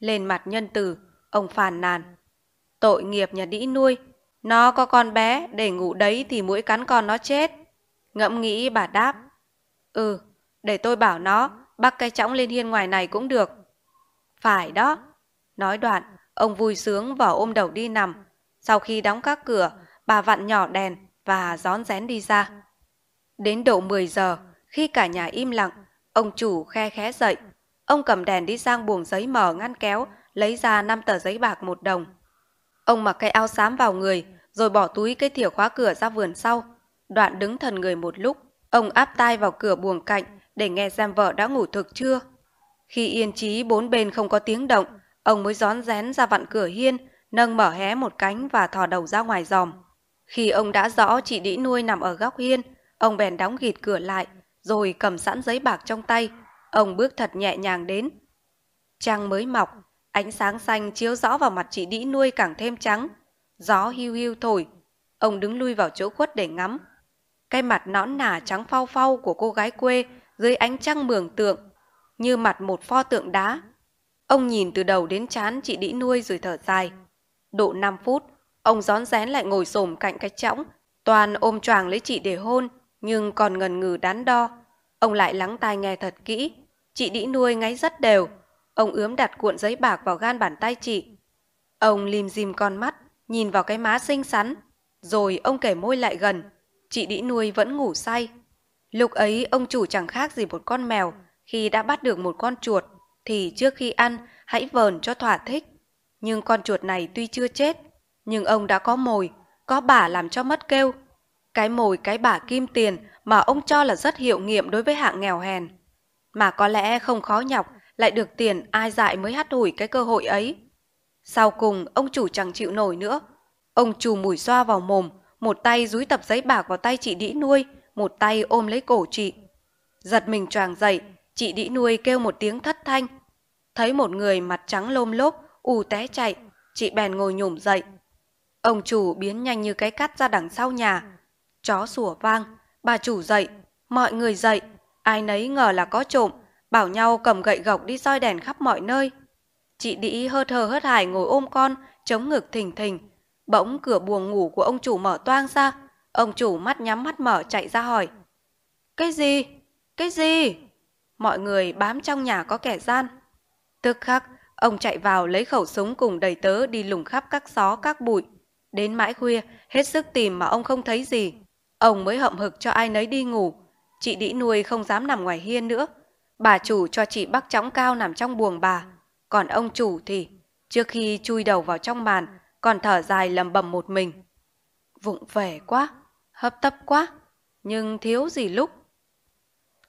Lên mặt nhân từ, ông phàn nàn. Tội nghiệp nhà đĩ nuôi, nó có con bé để ngủ đấy thì mũi cắn con nó chết. Ngẫm nghĩ bà đáp. Ừ, để tôi bảo nó bắt cái chõng lên hiên ngoài này cũng được. Phải đó. Nói đoạn, ông vui sướng vào ôm đầu đi nằm. Sau khi đóng các cửa, bà vặn nhỏ đèn và rón rén đi ra. Đến độ 10 giờ, khi cả nhà im lặng, ông chủ khe khé dậy. Ông cầm đèn đi sang buồng giấy mở ngăn kéo, lấy ra 5 tờ giấy bạc một đồng. Ông mặc cái áo xám vào người, rồi bỏ túi cây thìa khóa cửa ra vườn sau. Đoạn đứng thần người một lúc, ông áp tai vào cửa buồng cạnh để nghe xem vợ đã ngủ thực chưa. Khi yên trí bốn bên không có tiếng động, ông mới rón rén ra vặn cửa hiên, nâng mở hé một cánh và thò đầu ra ngoài giòm. Khi ông đã rõ chị đĩ nuôi nằm ở góc hiên, ông bèn đóng gịt cửa lại, rồi cầm sẵn giấy bạc trong tay. Ông bước thật nhẹ nhàng đến. Trăng mới mọc, ánh sáng xanh chiếu rõ vào mặt chị đĩ nuôi càng thêm trắng. Gió hiu hiu thổi, ông đứng lui vào chỗ khuất để ngắm. Cái mặt nõn nả trắng phau phau của cô gái quê dưới ánh trăng mường tượng, như mặt một pho tượng đá. Ông nhìn từ đầu đến chán chị đĩ nuôi rồi thở dài. Độ 5 phút, ông rón rén lại ngồi xổm cạnh cái chõng, toàn ôm choàng lấy chị để hôn, nhưng còn ngần ngừ đắn đo. Ông lại lắng tai nghe thật kỹ. Chị đĩ nuôi ngáy rất đều. Ông ướm đặt cuộn giấy bạc vào gan bàn tay chị. Ông lim dim con mắt, nhìn vào cái má xinh xắn. Rồi ông kể môi lại gần. Chị đĩ nuôi vẫn ngủ say. Lúc ấy ông chủ chẳng khác gì một con mèo. Khi đã bắt được một con chuột, thì trước khi ăn hãy vờn cho thỏa thích. Nhưng con chuột này tuy chưa chết, nhưng ông đã có mồi, có bả làm cho mất kêu. Cái mồi cái bả kim tiền mà ông cho là rất hiệu nghiệm đối với hạng nghèo hèn. Mà có lẽ không khó nhọc, lại được tiền ai dại mới hắt hủi cái cơ hội ấy. Sau cùng, ông chủ chẳng chịu nổi nữa. Ông chủ mùi xoa vào mồm, một tay dúi tập giấy bạc vào tay chị đĩ nuôi, một tay ôm lấy cổ chị. Giật mình choàng dậy, chị đĩ nuôi kêu một tiếng thất thanh. Thấy một người mặt trắng lôm lốp, ù té chạy, chị bèn ngồi nhổm dậy. Ông chủ biến nhanh như cái cắt ra đằng sau nhà. Chó sủa vang, bà chủ dậy, mọi người dậy, ai nấy ngờ là có trộm, bảo nhau cầm gậy gộc đi soi đèn khắp mọi nơi. Chị Đĩ hơ thờ hớt hải ngồi ôm con, chống ngực thình thình. Bỗng cửa buồng ngủ của ông chủ mở toang ra. Ông chủ mắt nhắm mắt mở chạy ra hỏi. Cái gì? Cái gì? Mọi người bám trong nhà có kẻ gian. Tức khắc, ông chạy vào lấy khẩu súng cùng đầy tớ đi lùng khắp các xó các bụi. Đến mãi khuya, hết sức tìm mà ông không thấy gì. Ông mới hậm hực cho ai nấy đi ngủ. Chị đĩ nuôi không dám nằm ngoài hiên nữa. Bà chủ cho chị bắc chóng cao nằm trong buồng bà. Còn ông chủ thì, trước khi chui đầu vào trong màn, còn thở dài lầm bầm một mình. Vụng về quá, hấp tấp quá, nhưng thiếu gì lúc.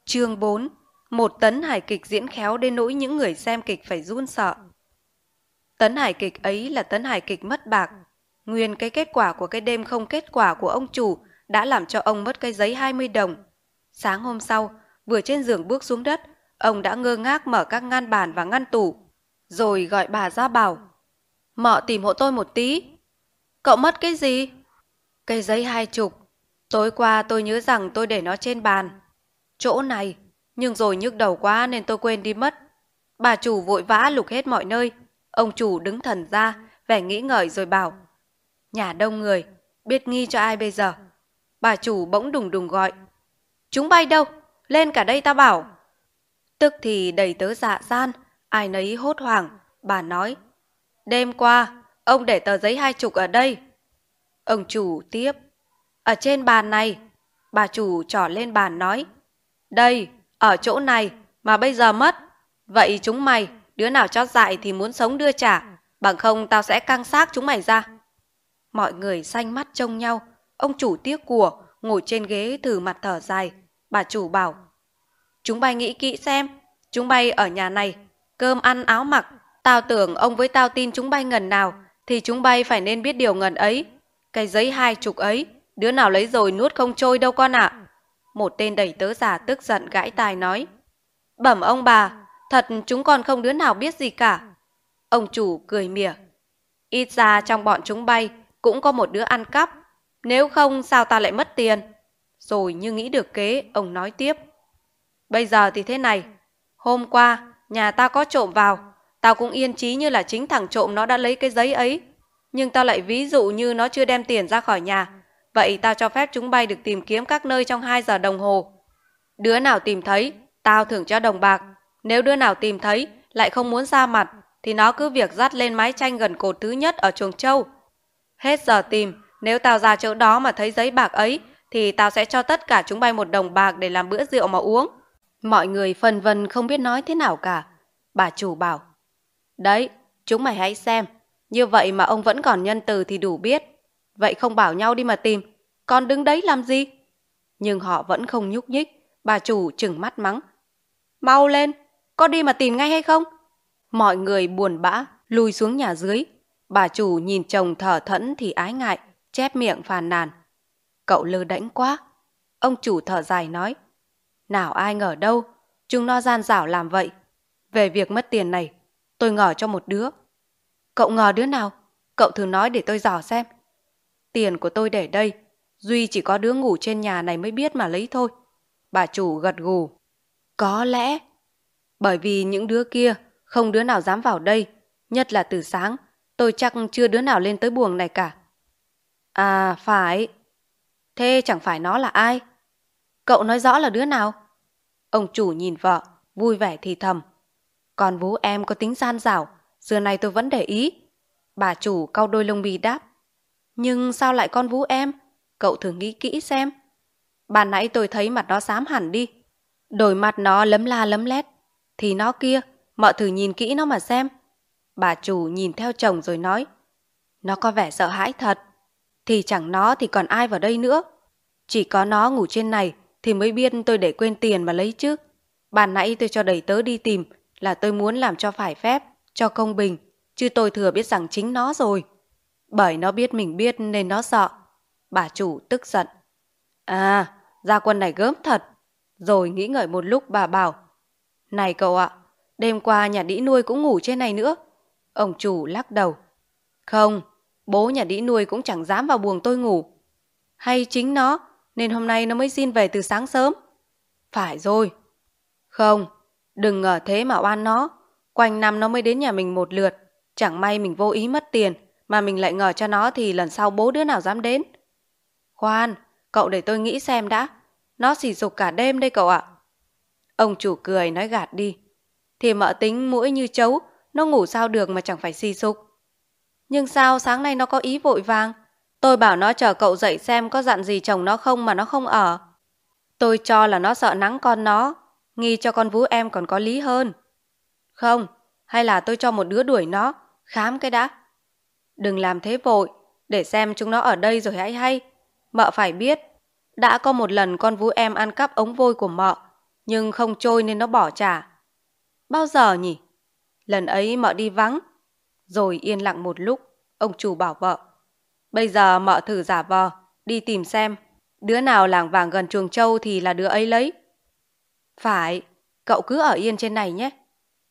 Chương 4 Một tấn hài kịch diễn khéo đến nỗi những người xem kịch phải run sợ. Tấn hài kịch ấy là tấn hài kịch mất bạc. Nguyên cái kết quả của cái đêm không kết quả của ông chủ đã làm cho ông mất cái giấy 20 đồng. Sáng hôm sau, vừa trên giường bước xuống đất, ông đã ngơ ngác mở các ngăn bàn và ngăn tủ, rồi gọi bà ra bảo. Mọ tìm hộ tôi một tí. Cậu mất cái gì? Cây giấy hai chục. Tối qua tôi nhớ rằng tôi để nó trên bàn. Chỗ này, nhưng rồi nhức đầu quá nên tôi quên đi mất. Bà chủ vội vã lục hết mọi nơi. Ông chủ đứng thần ra, vẻ nghĩ ngợi rồi bảo. Nhà đông người, biết nghi cho ai bây giờ? Bà chủ bỗng đùng đùng gọi. Chúng bay đâu? Lên cả đây ta bảo. Tức thì đầy tớ dạ gian, ai nấy hốt hoảng. Bà nói. Đêm qua, ông để tờ giấy hai chục ở đây. Ông chủ tiếp. Ở trên bàn này. Bà chủ trỏ lên bàn nói. Đây, ở chỗ này, mà bây giờ mất. Vậy chúng mày, đứa nào cho dại thì muốn sống đưa trả. Bằng không tao sẽ căng xác chúng mày ra. Mọi người xanh mắt trông nhau. Ông chủ tiếc của, ngồi trên ghế thử mặt thở dài. Bà chủ bảo. Chúng bay nghĩ kỹ xem. Chúng bay ở nhà này, cơm ăn áo mặc. Tao tưởng ông với tao tin chúng bay ngần nào, thì chúng bay phải nên biết điều ngần ấy. Cái giấy hai chục ấy, đứa nào lấy rồi nuốt không trôi đâu con ạ. Một tên đầy tớ giả tức giận gãi tai nói. Bẩm ông bà, thật chúng con không đứa nào biết gì cả. Ông chủ cười mỉa. Ít ra trong bọn chúng bay cũng có một đứa ăn cắp. Nếu không sao ta lại mất tiền? Rồi như nghĩ được kế, ông nói tiếp. Bây giờ thì thế này. Hôm qua, nhà ta có trộm vào. Tao cũng yên chí như là chính thằng trộm nó đã lấy cái giấy ấy. Nhưng tao lại ví dụ như nó chưa đem tiền ra khỏi nhà. Vậy tao cho phép chúng bay được tìm kiếm các nơi trong 2 giờ đồng hồ. Đứa nào tìm thấy, tao thưởng cho đồng bạc. Nếu đứa nào tìm thấy, lại không muốn ra mặt, thì nó cứ việc dắt lên mái tranh gần cột thứ nhất ở chuồng châu. Hết giờ tìm, nếu tao ra chỗ đó mà thấy giấy bạc ấy, thì tao sẽ cho tất cả chúng bay một đồng bạc để làm bữa rượu mà uống. Mọi người phần vân không biết nói thế nào cả. Bà chủ bảo, đấy, chúng mày hãy xem, như vậy mà ông vẫn còn nhân từ thì đủ biết. Vậy không bảo nhau đi mà tìm, còn đứng đấy làm gì? Nhưng họ vẫn không nhúc nhích, bà chủ chừng mắt mắng. Mau lên, có đi mà tìm ngay hay không? Mọi người buồn bã, lùi xuống nhà dưới. Bà chủ nhìn chồng thở thẫn thì ái ngại, chép miệng phàn nàn. Cậu lơ đễnh quá. Ông chủ thở dài nói. Nào ai ngờ đâu, chúng nó gian dảo làm vậy. Về việc mất tiền này, tôi ngờ cho một đứa. Cậu ngờ đứa nào? Cậu thử nói để tôi dò xem. Tiền của tôi để đây, Duy chỉ có đứa ngủ trên nhà này mới biết mà lấy thôi. Bà chủ gật gù. Có lẽ. Bởi vì những đứa kia, không đứa nào dám vào đây. Nhất là từ sáng, tôi chắc chưa đứa nào lên tới buồng này cả. À, phải. Thế chẳng phải nó là ai? Cậu nói rõ là đứa nào? Ông chủ nhìn vợ, vui vẻ thì thầm. Còn vú em có tính gian dảo, xưa này tôi vẫn để ý. Bà chủ cau đôi lông bì đáp. Nhưng sao lại con vú em? Cậu thử nghĩ kỹ xem. bà nãy tôi thấy mặt nó xám hẳn đi. đổi mặt nó lấm la lấm lét. Thì nó kia, mợ thử nhìn kỹ nó mà xem. Bà chủ nhìn theo chồng rồi nói. Nó có vẻ sợ hãi thật. Thì chẳng nó thì còn ai vào đây nữa. Chỉ có nó ngủ trên này thì mới biết tôi để quên tiền mà lấy chứ. Ban nãy tôi cho đẩy tớ đi tìm là tôi muốn làm cho phải phép, cho công bình. Chứ tôi thừa biết rằng chính nó rồi. Bởi nó biết mình biết nên nó sợ. Bà chủ tức giận. À, gia quân này gớm thật. Rồi nghĩ ngợi một lúc bà bảo. Này cậu ạ, đêm qua nhà đĩ nuôi cũng ngủ trên này nữa. Ông chủ lắc đầu. Không, bố nhà đĩ nuôi cũng chẳng dám vào buồng tôi ngủ. Hay chính nó, nên hôm nay nó mới xin về từ sáng sớm. Phải rồi. Không, đừng ngờ thế mà oan nó. Quanh năm nó mới đến nhà mình một lượt. Chẳng may mình vô ý mất tiền, mà mình lại ngờ cho nó thì lần sau bố đứa nào dám đến. Khoan, cậu để tôi nghĩ xem đã. Nó xì dục cả đêm đây cậu ạ. Ông chủ cười nói gạt đi. Thì mợ tính mũi như chấu, nó ngủ sao được mà chẳng phải xì dục. Nhưng sao sáng nay nó có ý vội vàng? Tôi bảo nó chờ cậu dậy xem có dặn gì chồng nó không mà nó không ở. Tôi cho là nó sợ nắng con nó, nghi cho con vú em còn có lý hơn. Không, hay là tôi cho một đứa đuổi nó, khám cái đã. Đừng làm thế vội, để xem chúng nó ở đây rồi hãy hay. Mợ phải biết, đã có một lần con vú em ăn cắp ống vôi của mợ, nhưng không trôi nên nó bỏ trả. Bao giờ nhỉ? Lần ấy mợ đi vắng. Rồi yên lặng một lúc, ông chủ bảo vợ. Bây giờ mợ thử giả vờ, đi tìm xem. Đứa nào làng vàng gần chuồng châu thì là đứa ấy lấy. Phải, cậu cứ ở yên trên này nhé.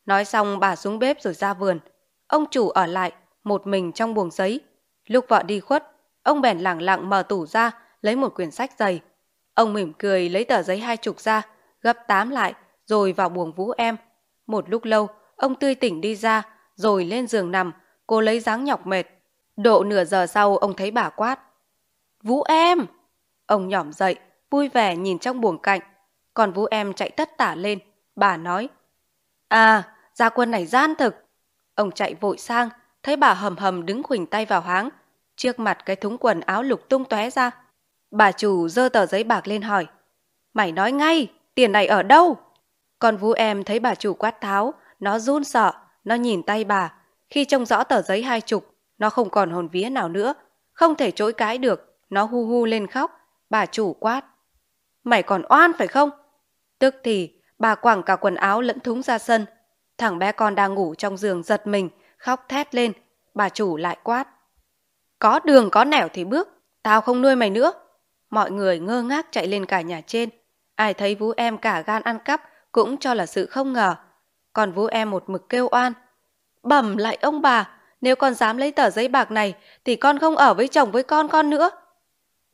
Nói xong bà xuống bếp rồi ra vườn. Ông chủ ở lại, một mình trong buồng giấy. Lúc vợ đi khuất, ông bèn lẳng lặng mở tủ ra, lấy một quyển sách dày. Ông mỉm cười lấy tờ giấy hai chục ra, gấp tám lại, rồi vào buồng vũ em. Một lúc lâu, ông tươi tỉnh đi ra, rồi lên giường nằm, cô lấy dáng nhọc mệt. Độ nửa giờ sau ông thấy bà quát. Vũ em! Ông nhỏm dậy, vui vẻ nhìn trong buồng cạnh. Còn vũ em chạy tất tả lên. Bà nói. À, gia quân này gian thực. Ông chạy vội sang, thấy bà hầm hầm đứng khuỳnh tay vào háng. Trước mặt cái thúng quần áo lục tung tóe ra. Bà chủ giơ tờ giấy bạc lên hỏi. Mày nói ngay, tiền này ở đâu? Còn vũ em thấy bà chủ quát tháo, nó run sợ, nó nhìn tay bà. Khi trông rõ tờ giấy hai chục, nó không còn hồn vía nào nữa. Không thể chối cái được, nó hu hu lên khóc. Bà chủ quát. Mày còn oan phải không? Tức thì, bà quẳng cả quần áo lẫn thúng ra sân. Thằng bé con đang ngủ trong giường giật mình, khóc thét lên. Bà chủ lại quát. Có đường có nẻo thì bước, tao không nuôi mày nữa. Mọi người ngơ ngác chạy lên cả nhà trên. Ai thấy vú em cả gan ăn cắp cũng cho là sự không ngờ. Còn vú em một mực kêu oan. Bẩm lại ông bà, nếu con dám lấy tờ giấy bạc này thì con không ở với chồng với con con nữa.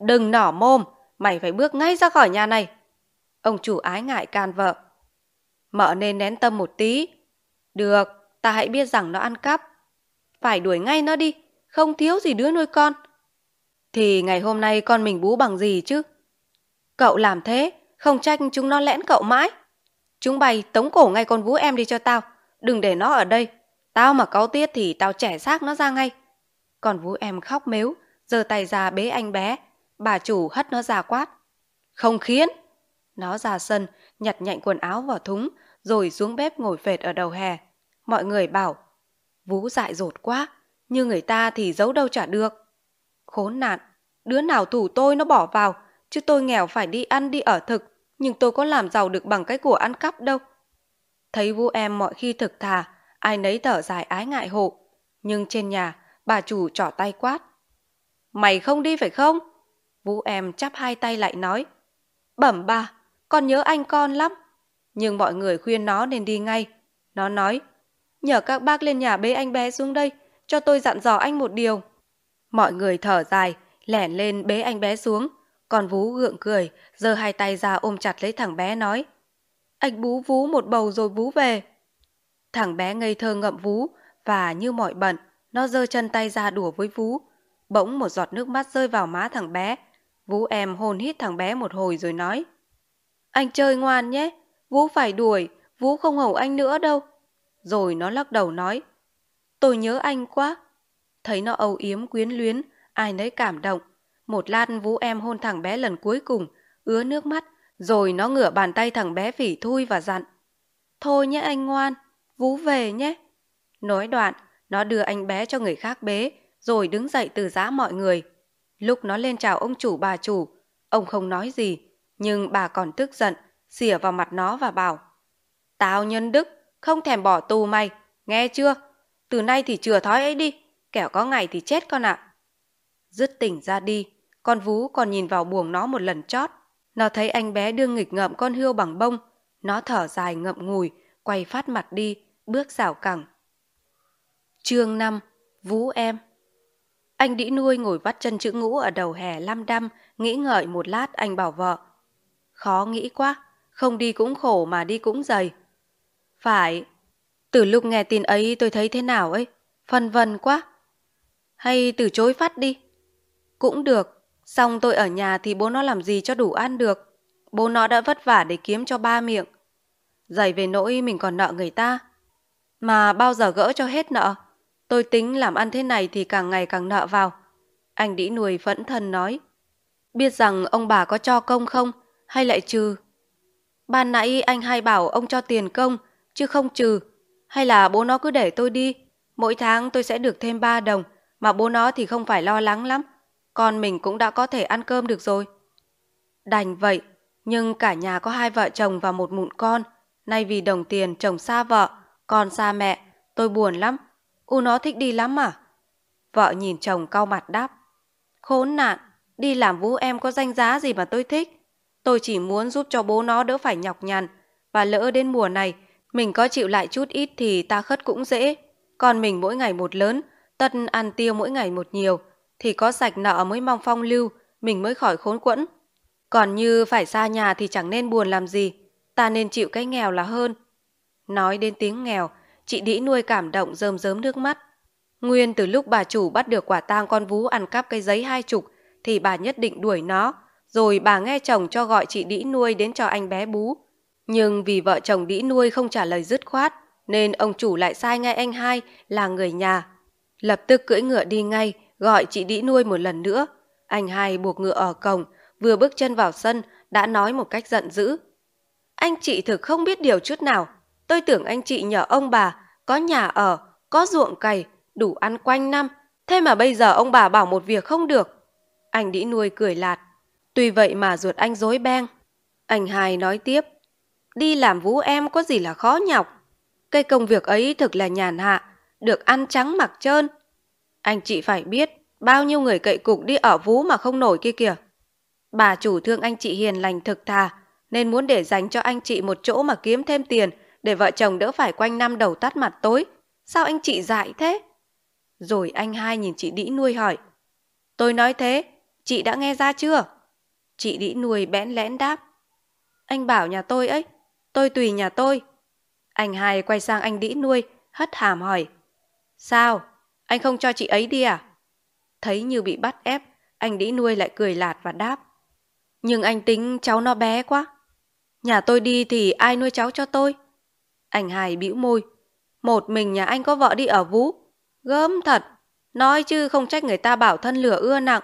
Đừng nỏ mồm, mày phải bước ngay ra khỏi nhà này. Ông chủ ái ngại can vợ. Mợ nên nén tâm một tí. Được, ta hãy biết rằng nó ăn cắp. Phải đuổi ngay nó đi, không thiếu gì đứa nuôi con. Thì ngày hôm nay con mình bú bằng gì chứ? Cậu làm thế, không trách chúng nó lẽn cậu mãi. Chúng bày tống cổ ngay con vú em đi cho tao, đừng để nó ở đây. Tao mà có tiết thì tao trẻ xác nó ra ngay. Còn vú em khóc mếu, giơ tay ra bế anh bé. Bà chủ hất nó ra quát. Không khiến. Nó ra sân, nhặt nhạnh quần áo vào thúng, rồi xuống bếp ngồi phệt ở đầu hè. Mọi người bảo, vú dại dột quá, như người ta thì giấu đâu trả được. Khốn nạn, đứa nào thủ tôi nó bỏ vào, chứ tôi nghèo phải đi ăn đi ở thực, nhưng tôi có làm giàu được bằng cái của ăn cắp đâu. Thấy vũ em mọi khi thực thà, ai nấy thở dài ái ngại hộ. Nhưng trên nhà, bà chủ trỏ tay quát. Mày không đi phải không? Vũ em chắp hai tay lại nói. Bẩm bà, con nhớ anh con lắm. Nhưng mọi người khuyên nó nên đi ngay. Nó nói, nhờ các bác lên nhà bế anh bé xuống đây, cho tôi dặn dò anh một điều. Mọi người thở dài, lẻn lên bế anh bé xuống. Còn Vú gượng cười, giơ hai tay ra ôm chặt lấy thằng bé nói. Anh bú vú một bầu rồi vú về. Thằng bé ngây thơ ngậm vú và như mọi bận, nó giơ chân tay ra đùa với vú. Bỗng một giọt nước mắt rơi vào má thằng bé. Vú em hôn hít thằng bé một hồi rồi nói. Anh chơi ngoan nhé, Vú phải đuổi, Vú không hầu anh nữa đâu. Rồi nó lắc đầu nói. Tôi nhớ anh quá. Thấy nó âu yếm quyến luyến, ai nấy cảm động. Một lát Vú em hôn thằng bé lần cuối cùng, ứa nước mắt, rồi nó ngửa bàn tay thằng bé phỉ thui và dặn. Thôi nhé anh ngoan, Vú về nhé. Nói đoạn, nó đưa anh bé cho người khác bế, rồi đứng dậy từ giã mọi người. Lúc nó lên chào ông chủ bà chủ, ông không nói gì, nhưng bà còn tức giận, xỉa vào mặt nó và bảo Tao nhân đức, không thèm bỏ tù mày, nghe chưa? Từ nay thì chừa thói ấy đi, kẻo có ngày thì chết con ạ. Dứt tỉnh ra đi, con vú còn nhìn vào buồng nó một lần chót. Nó thấy anh bé đương nghịch ngợm con hươu bằng bông, nó thở dài ngậm ngùi, quay phát mặt đi, bước rào cẳng. Chương 5 Vũ em Anh đĩ nuôi ngồi vắt chân chữ ngũ ở đầu hè lăm đăm, nghĩ ngợi một lát anh bảo vợ. Khó nghĩ quá, không đi cũng khổ mà đi cũng dày. Phải, từ lúc nghe tin ấy tôi thấy thế nào ấy, phân vân quá. Hay từ chối phát đi. Cũng được, xong tôi ở nhà thì bố nó làm gì cho đủ ăn được. Bố nó đã vất vả để kiếm cho ba miệng. Dày về nỗi mình còn nợ người ta. Mà bao giờ gỡ cho hết nợ? Tôi tính làm ăn thế này thì càng ngày càng nợ vào. Anh đĩ nuôi vẫn thân nói. Biết rằng ông bà có cho công không? Hay lại trừ? Ban nãy anh hay bảo ông cho tiền công, chứ không trừ. Hay là bố nó cứ để tôi đi? Mỗi tháng tôi sẽ được thêm 3 đồng, mà bố nó thì không phải lo lắng lắm. Con mình cũng đã có thể ăn cơm được rồi. Đành vậy, nhưng cả nhà có hai vợ chồng và một mụn con. Nay vì đồng tiền chồng xa vợ, con xa mẹ, tôi buồn lắm. U nó thích đi lắm à? Vợ nhìn chồng cau mặt đáp. Khốn nạn, đi làm vũ em có danh giá gì mà tôi thích. Tôi chỉ muốn giúp cho bố nó đỡ phải nhọc nhằn. Và lỡ đến mùa này, mình có chịu lại chút ít thì ta khất cũng dễ. Còn mình mỗi ngày một lớn, tất ăn tiêu mỗi ngày một nhiều, thì có sạch nợ mới mong phong lưu, mình mới khỏi khốn quẫn. Còn như phải xa nhà thì chẳng nên buồn làm gì, ta nên chịu cái nghèo là hơn. Nói đến tiếng nghèo, chị đĩ nuôi cảm động rơm rớm nước mắt. Nguyên từ lúc bà chủ bắt được quả tang con vú ăn cắp cây giấy hai chục, thì bà nhất định đuổi nó, rồi bà nghe chồng cho gọi chị đĩ nuôi đến cho anh bé bú. Nhưng vì vợ chồng đĩ nuôi không trả lời dứt khoát, nên ông chủ lại sai ngay anh hai là người nhà. Lập tức cưỡi ngựa đi ngay, gọi chị đĩ nuôi một lần nữa. Anh hai buộc ngựa ở cổng, vừa bước chân vào sân, đã nói một cách giận dữ. Anh chị thực không biết điều chút nào. Tôi tưởng anh chị nhờ ông bà, có nhà ở, có ruộng cày, đủ ăn quanh năm. Thế mà bây giờ ông bà bảo một việc không được. Anh đĩ nuôi cười lạt. Tuy vậy mà ruột anh dối beng. Anh hai nói tiếp. Đi làm vú em có gì là khó nhọc. Cây công việc ấy thực là nhàn hạ, được ăn trắng mặc trơn. Anh chị phải biết, bao nhiêu người cậy cục đi ở vú mà không nổi kia kìa. Bà chủ thương anh chị hiền lành thực thà, nên muốn để dành cho anh chị một chỗ mà kiếm thêm tiền để vợ chồng đỡ phải quanh năm đầu tắt mặt tối. Sao anh chị dại thế? Rồi anh hai nhìn chị đĩ nuôi hỏi. Tôi nói thế, chị đã nghe ra chưa? Chị đĩ nuôi bẽn lẽn đáp. Anh bảo nhà tôi ấy, tôi tùy nhà tôi. Anh hai quay sang anh đĩ nuôi, hất hàm hỏi. Sao? Anh không cho chị ấy đi à? Thấy như bị bắt ép, anh đĩ nuôi lại cười lạt và đáp. Nhưng anh tính cháu nó bé quá. Nhà tôi đi thì ai nuôi cháu cho tôi? Anh hai bĩu môi. Một mình nhà anh có vợ đi ở Vũ, Gớm thật. Nói chứ không trách người ta bảo thân lửa ưa nặng.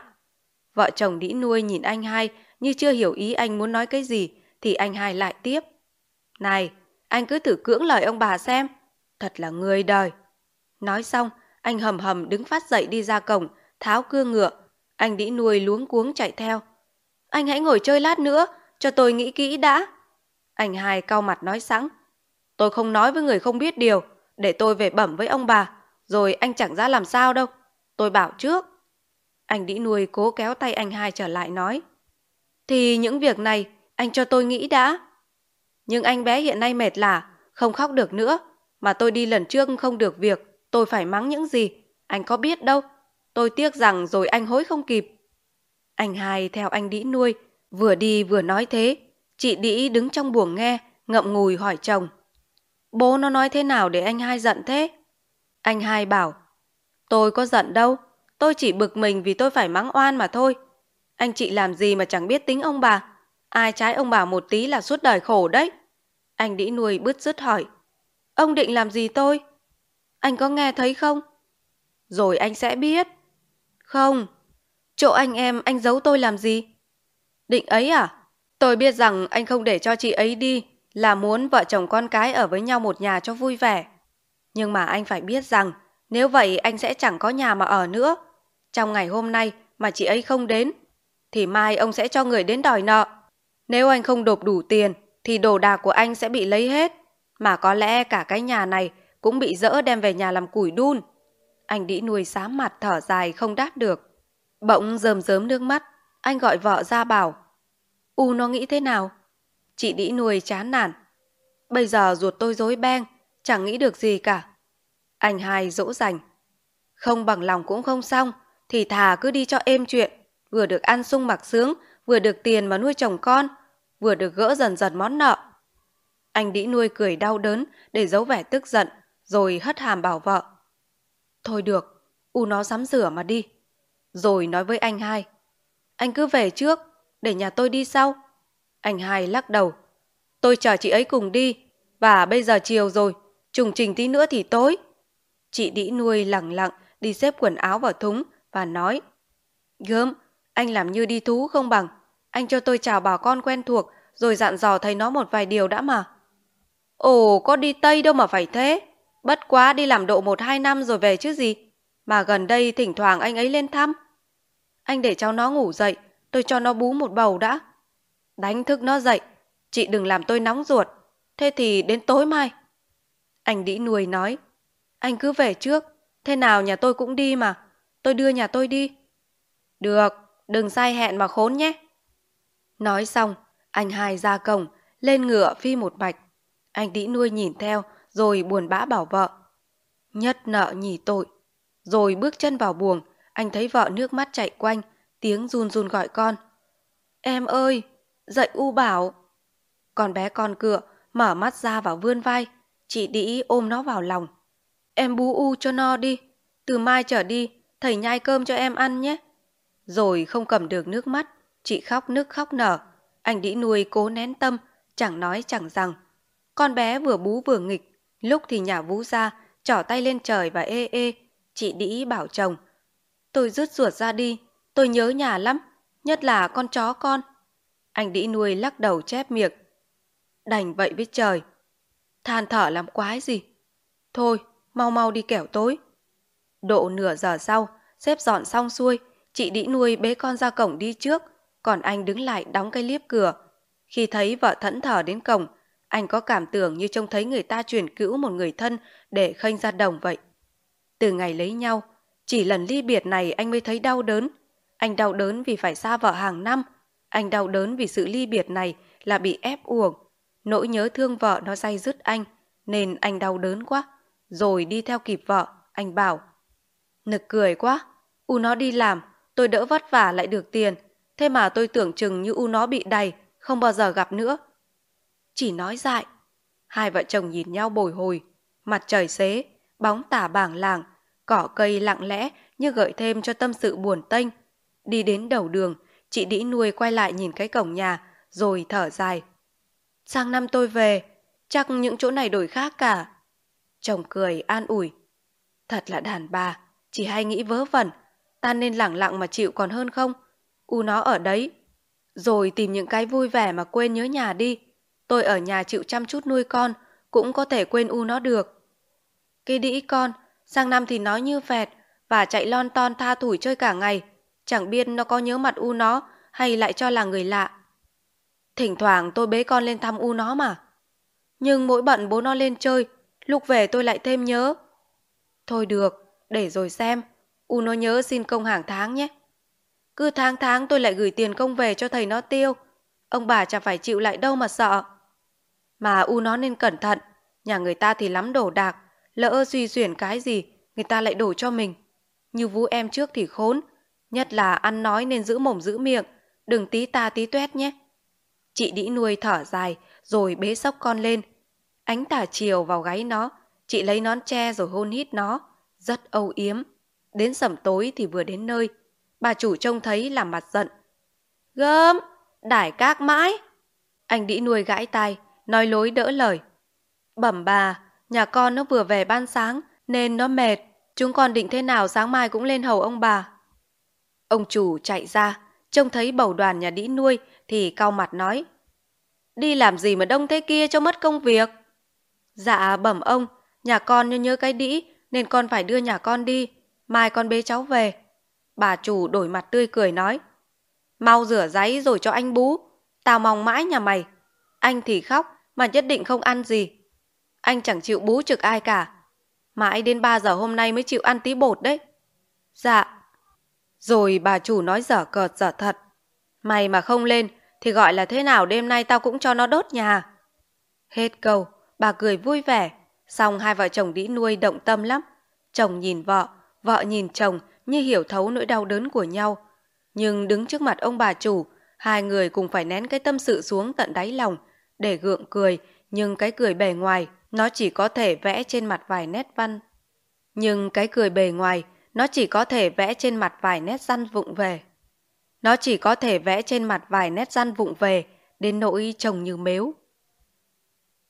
Vợ chồng đĩ nuôi nhìn anh hai như chưa hiểu ý anh muốn nói cái gì thì anh hai lại tiếp. Này, anh cứ thử cưỡng lời ông bà xem. Thật là người đời. Nói xong, anh hầm hầm đứng phát dậy đi ra cổng, tháo cưa ngựa. Anh đĩ nuôi luống cuống chạy theo. Anh hãy ngồi chơi lát nữa, cho tôi nghĩ kỹ đã. Anh hai cau mặt nói sẵn. Tôi không nói với người không biết điều, để tôi về bẩm với ông bà, rồi anh chẳng ra làm sao đâu. Tôi bảo trước. Anh đĩ nuôi cố kéo tay anh hai trở lại nói. Thì những việc này, anh cho tôi nghĩ đã. Nhưng anh bé hiện nay mệt lả, không khóc được nữa. Mà tôi đi lần trước không được việc, tôi phải mắng những gì. Anh có biết đâu. Tôi tiếc rằng rồi anh hối không kịp. Anh hai theo anh đĩ nuôi, vừa đi vừa nói thế. Chị đĩ đứng trong buồng nghe, ngậm ngùi hỏi chồng. Bố nó nói thế nào để anh hai giận thế? Anh hai bảo, tôi có giận đâu, tôi chỉ bực mình vì tôi phải mắng oan mà thôi. Anh chị làm gì mà chẳng biết tính ông bà, ai trái ông bà một tí là suốt đời khổ đấy. Anh đĩ nuôi bứt rứt hỏi, ông định làm gì tôi? Anh có nghe thấy không? Rồi anh sẽ biết. Không, chỗ anh em anh giấu tôi làm gì? Định ấy à? Tôi biết rằng anh không để cho chị ấy đi là muốn vợ chồng con cái ở với nhau một nhà cho vui vẻ. Nhưng mà anh phải biết rằng nếu vậy anh sẽ chẳng có nhà mà ở nữa. Trong ngày hôm nay mà chị ấy không đến, thì mai ông sẽ cho người đến đòi nợ. Nếu anh không đột đủ tiền, thì đồ đạc của anh sẽ bị lấy hết. Mà có lẽ cả cái nhà này cũng bị dỡ đem về nhà làm củi đun. Anh đĩ nuôi xám mặt thở dài không đáp được. Bỗng rơm rớm nước mắt, anh gọi vợ ra bảo. U nó nghĩ thế nào? Chị đĩ nuôi chán nản. Bây giờ ruột tôi dối beng, chẳng nghĩ được gì cả. Anh hai dỗ dành. Không bằng lòng cũng không xong, thì thà cứ đi cho êm chuyện, vừa được ăn sung mặc sướng, vừa được tiền mà nuôi chồng con, vừa được gỡ dần dần món nợ. Anh đĩ nuôi cười đau đớn để giấu vẻ tức giận, rồi hất hàm bảo vợ. Thôi được, u nó sắm rửa mà đi. Rồi nói với anh hai, anh cứ về trước, để nhà tôi đi sau. Anh hai lắc đầu, tôi chờ chị ấy cùng đi, và bây giờ chiều rồi, trùng trình tí nữa thì tối. Chị đĩ nuôi lặng lặng đi xếp quần áo vào thúng và nói, Gớm, anh làm như đi thú không bằng. Anh cho tôi chào bà con quen thuộc, rồi dặn dò thấy nó một vài điều đã mà. Ồ, có đi Tây đâu mà phải thế. Bất quá đi làm độ một hai năm rồi về chứ gì. Mà gần đây thỉnh thoảng anh ấy lên thăm. Anh để cháu nó ngủ dậy, tôi cho nó bú một bầu đã. Đánh thức nó dậy, chị đừng làm tôi nóng ruột. Thế thì đến tối mai. Anh đĩ nuôi nói, anh cứ về trước, thế nào nhà tôi cũng đi mà. Tôi đưa nhà tôi đi. Được, đừng sai hẹn mà khốn nhé. Nói xong, anh hai ra cổng, lên ngựa phi một mạch Anh đĩ nuôi nhìn theo, rồi buồn bã bảo vợ. Nhất nợ nhỉ tội. Rồi bước chân vào buồng, anh thấy vợ nước mắt chạy quanh, tiếng run run gọi con. Em ơi, dậy U bảo. Con bé con cựa, mở mắt ra và vươn vai, chị đĩ ôm nó vào lòng. Em bú U cho no đi, từ mai trở đi, thầy nhai cơm cho em ăn nhé. Rồi không cầm được nước mắt, chị khóc nước khóc nở. Anh đĩ nuôi cố nén tâm, chẳng nói chẳng rằng. Con bé vừa bú vừa nghịch, lúc thì nhả vú ra, trỏ tay lên trời và ê ê. Chị đĩ bảo chồng, tôi rứt ruột ra đi, tôi nhớ nhà lắm, nhất là con chó con. Anh đĩ nuôi lắc đầu chép miệng. Đành vậy với trời. Than thở làm quái gì. Thôi, mau mau đi kẻo tối. Độ nửa giờ sau, xếp dọn xong xuôi, chị đĩ nuôi bế con ra cổng đi trước, còn anh đứng lại đóng cái liếp cửa. Khi thấy vợ thẫn thờ đến cổng, anh có cảm tưởng như trông thấy người ta chuyển cữu một người thân để khênh ra đồng vậy. Từ ngày lấy nhau, chỉ lần ly biệt này anh mới thấy đau đớn. Anh đau đớn vì phải xa vợ hàng năm. Anh đau đớn vì sự ly biệt này là bị ép uổng. Nỗi nhớ thương vợ nó day dứt anh, nên anh đau đớn quá. Rồi đi theo kịp vợ, anh bảo. Nực cười quá, U nó đi làm, tôi đỡ vất vả lại được tiền. Thế mà tôi tưởng chừng như U nó bị đầy, không bao giờ gặp nữa. Chỉ nói dại. Hai vợ chồng nhìn nhau bồi hồi, mặt trời xế, bóng tả bảng làng, cỏ cây lặng lẽ như gợi thêm cho tâm sự buồn tênh. Đi đến đầu đường, chị đĩ nuôi quay lại nhìn cái cổng nhà, rồi thở dài. Sang năm tôi về, chắc những chỗ này đổi khác cả. Chồng cười an ủi. Thật là đàn bà, chỉ hay nghĩ vớ vẩn, ta nên lẳng lặng mà chịu còn hơn không? U nó ở đấy. Rồi tìm những cái vui vẻ mà quên nhớ nhà đi. Tôi ở nhà chịu chăm chút nuôi con, cũng có thể quên U nó được. Cái đĩ con, sang năm thì nói như vẹt và chạy lon ton tha thủi chơi cả ngày. Chẳng biết nó có nhớ mặt U nó hay lại cho là người lạ. Thỉnh thoảng tôi bế con lên thăm U nó mà. Nhưng mỗi bận bố nó lên chơi, lúc về tôi lại thêm nhớ. Thôi được, để rồi xem. U nó nhớ xin công hàng tháng nhé. Cứ tháng tháng tôi lại gửi tiền công về cho thầy nó tiêu. Ông bà chẳng phải chịu lại đâu mà sợ. Mà U nó nên cẩn thận. Nhà người ta thì lắm đổ đạc. Lỡ suy xuyển cái gì, người ta lại đổ cho mình. Như vũ em trước thì khốn. Nhất là ăn nói nên giữ mồm giữ miệng. Đừng tí ta tí tuét nhé. Chị đĩ nuôi thở dài, rồi bế sóc con lên. Ánh tả chiều vào gáy nó, chị lấy nón che rồi hôn hít nó. Rất âu yếm. Đến sẩm tối thì vừa đến nơi. Bà chủ trông thấy làm mặt giận. Gớm, đải các mãi. Anh đĩ nuôi gãi tai, nói lối đỡ lời. Bẩm bà, nhà con nó vừa về ban sáng, nên nó mệt. Chúng con định thế nào sáng mai cũng lên hầu ông bà. Ông chủ chạy ra, trông thấy bầu đoàn nhà đĩ nuôi thì cau mặt nói. Đi làm gì mà đông thế kia cho mất công việc? Dạ bẩm ông, nhà con nhớ nhớ cái đĩ nên con phải đưa nhà con đi. Mai con bế cháu về. Bà chủ đổi mặt tươi cười nói. Mau rửa giấy rồi cho anh bú. Tao mong mãi nhà mày. Anh thì khóc mà nhất định không ăn gì. Anh chẳng chịu bú trực ai cả. Mãi đến 3 giờ hôm nay mới chịu ăn tí bột đấy. Dạ. Rồi bà chủ nói dở cợt dở thật. Mày mà không lên thì gọi là thế nào đêm nay tao cũng cho nó đốt nhà. Hết câu, bà cười vui vẻ. Xong hai vợ chồng đĩ nuôi động tâm lắm. Chồng nhìn vợ, vợ nhìn chồng như hiểu thấu nỗi đau đớn của nhau. Nhưng đứng trước mặt ông bà chủ, hai người cùng phải nén cái tâm sự xuống tận đáy lòng, để gượng cười, nhưng cái cười bề ngoài, nó chỉ có thể vẽ trên mặt vài nét văn. Nhưng cái cười bề ngoài, nó chỉ có thể vẽ trên mặt vài nét răn vụng về. Nó chỉ có thể vẽ trên mặt vài nét răn vụng về, đến nỗi trông như mếu.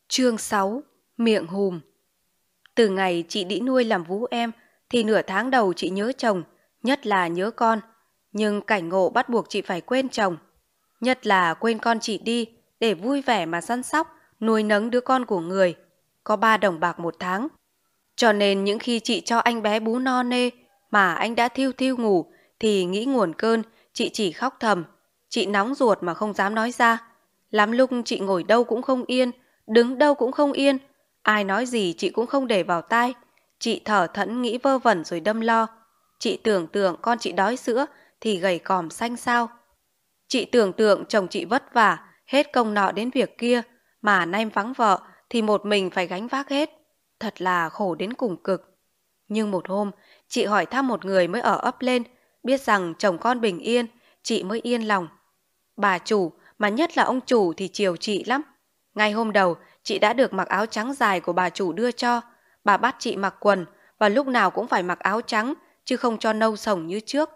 Chương 6 Miệng hùm Từ ngày chị đĩ nuôi làm vú em, thì nửa tháng đầu chị nhớ chồng, nhất là nhớ con. Nhưng cảnh ngộ bắt buộc chị phải quên chồng. Nhất là quên con chị đi, để vui vẻ mà săn sóc, nuôi nấng đứa con của người. Có ba đồng bạc một tháng. Cho nên những khi chị cho anh bé bú no nê, mà anh đã thiêu thiêu ngủ, thì nghĩ nguồn cơn, chị chỉ khóc thầm. Chị nóng ruột mà không dám nói ra. Lắm lúc chị ngồi đâu cũng không yên, đứng đâu cũng không yên. Ai nói gì chị cũng không để vào tai. Chị thở thẫn nghĩ vơ vẩn rồi đâm lo. Chị tưởng tượng con chị đói sữa thì gầy còm xanh sao. Chị tưởng tượng chồng chị vất vả, hết công nọ đến việc kia, mà nay vắng vợ thì một mình phải gánh vác hết. Thật là khổ đến cùng cực. Nhưng một hôm, chị hỏi thăm một người mới ở ấp lên, biết rằng chồng con bình yên, chị mới yên lòng. Bà chủ, mà nhất là ông chủ thì chiều chị lắm. Ngay hôm đầu, chị đã được mặc áo trắng dài của bà chủ đưa cho. Bà bắt chị mặc quần, và lúc nào cũng phải mặc áo trắng, chứ không cho nâu sồng như trước.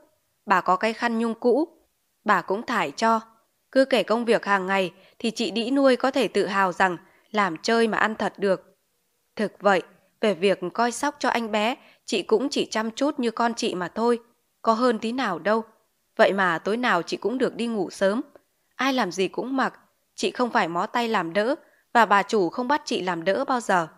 Bà có cái khăn nhung cũ, bà cũng thải cho. Cứ kể công việc hàng ngày thì chị đĩ nuôi có thể tự hào rằng làm chơi mà ăn thật được. Thực vậy, về việc coi sóc cho anh bé, chị cũng chỉ chăm chút như con chị mà thôi, có hơn tí nào đâu. Vậy mà tối nào chị cũng được đi ngủ sớm. Ai làm gì cũng mặc, chị không phải mó tay làm đỡ, và bà chủ không bắt chị làm đỡ bao giờ.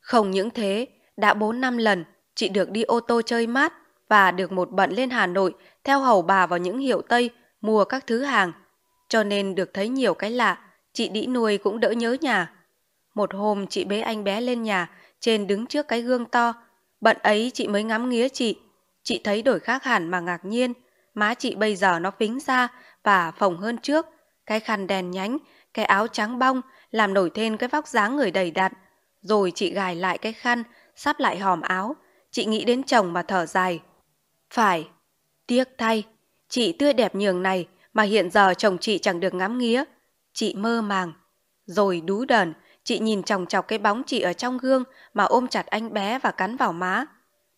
Không những thế, đã 4 năm lần, chị được đi ô tô chơi mát và được một bận lên Hà Nội theo hầu bà vào những hiệu Tây mua các thứ hàng. Cho nên được thấy nhiều cái lạ, chị đĩ nuôi cũng đỡ nhớ nhà. Một hôm chị bế anh bé lên nhà, trên đứng trước cái gương to. Bận ấy chị mới ngắm nghía chị. Chị thấy đổi khác hẳn mà ngạc nhiên. Má chị bây giờ nó phính ra và phồng hơn trước. Cái khăn đèn nhánh, cái áo trắng bong làm nổi thêm cái vóc dáng người đầy đặn. Rồi chị gài lại cái khăn, sắp lại hòm áo. Chị nghĩ đến chồng mà thở dài. Phải, tiếc thay, chị tươi đẹp nhường này mà hiện giờ chồng chị chẳng được ngắm nghía. Chị mơ màng. Rồi đú đờn, chị nhìn chòng chọc cái bóng chị ở trong gương mà ôm chặt anh bé và cắn vào má.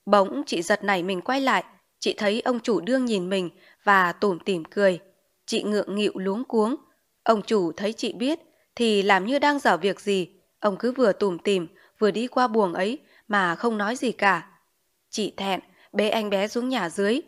Bỗng chị giật nảy mình quay lại, chị thấy ông chủ đương nhìn mình và tủm tỉm cười. Chị ngượng nghịu luống cuống. Ông chủ thấy chị biết thì làm như đang dở việc gì. Ông cứ vừa tủm tỉm vừa đi qua buồng ấy mà không nói gì cả. Chị thẹn, bế anh bé xuống nhà dưới.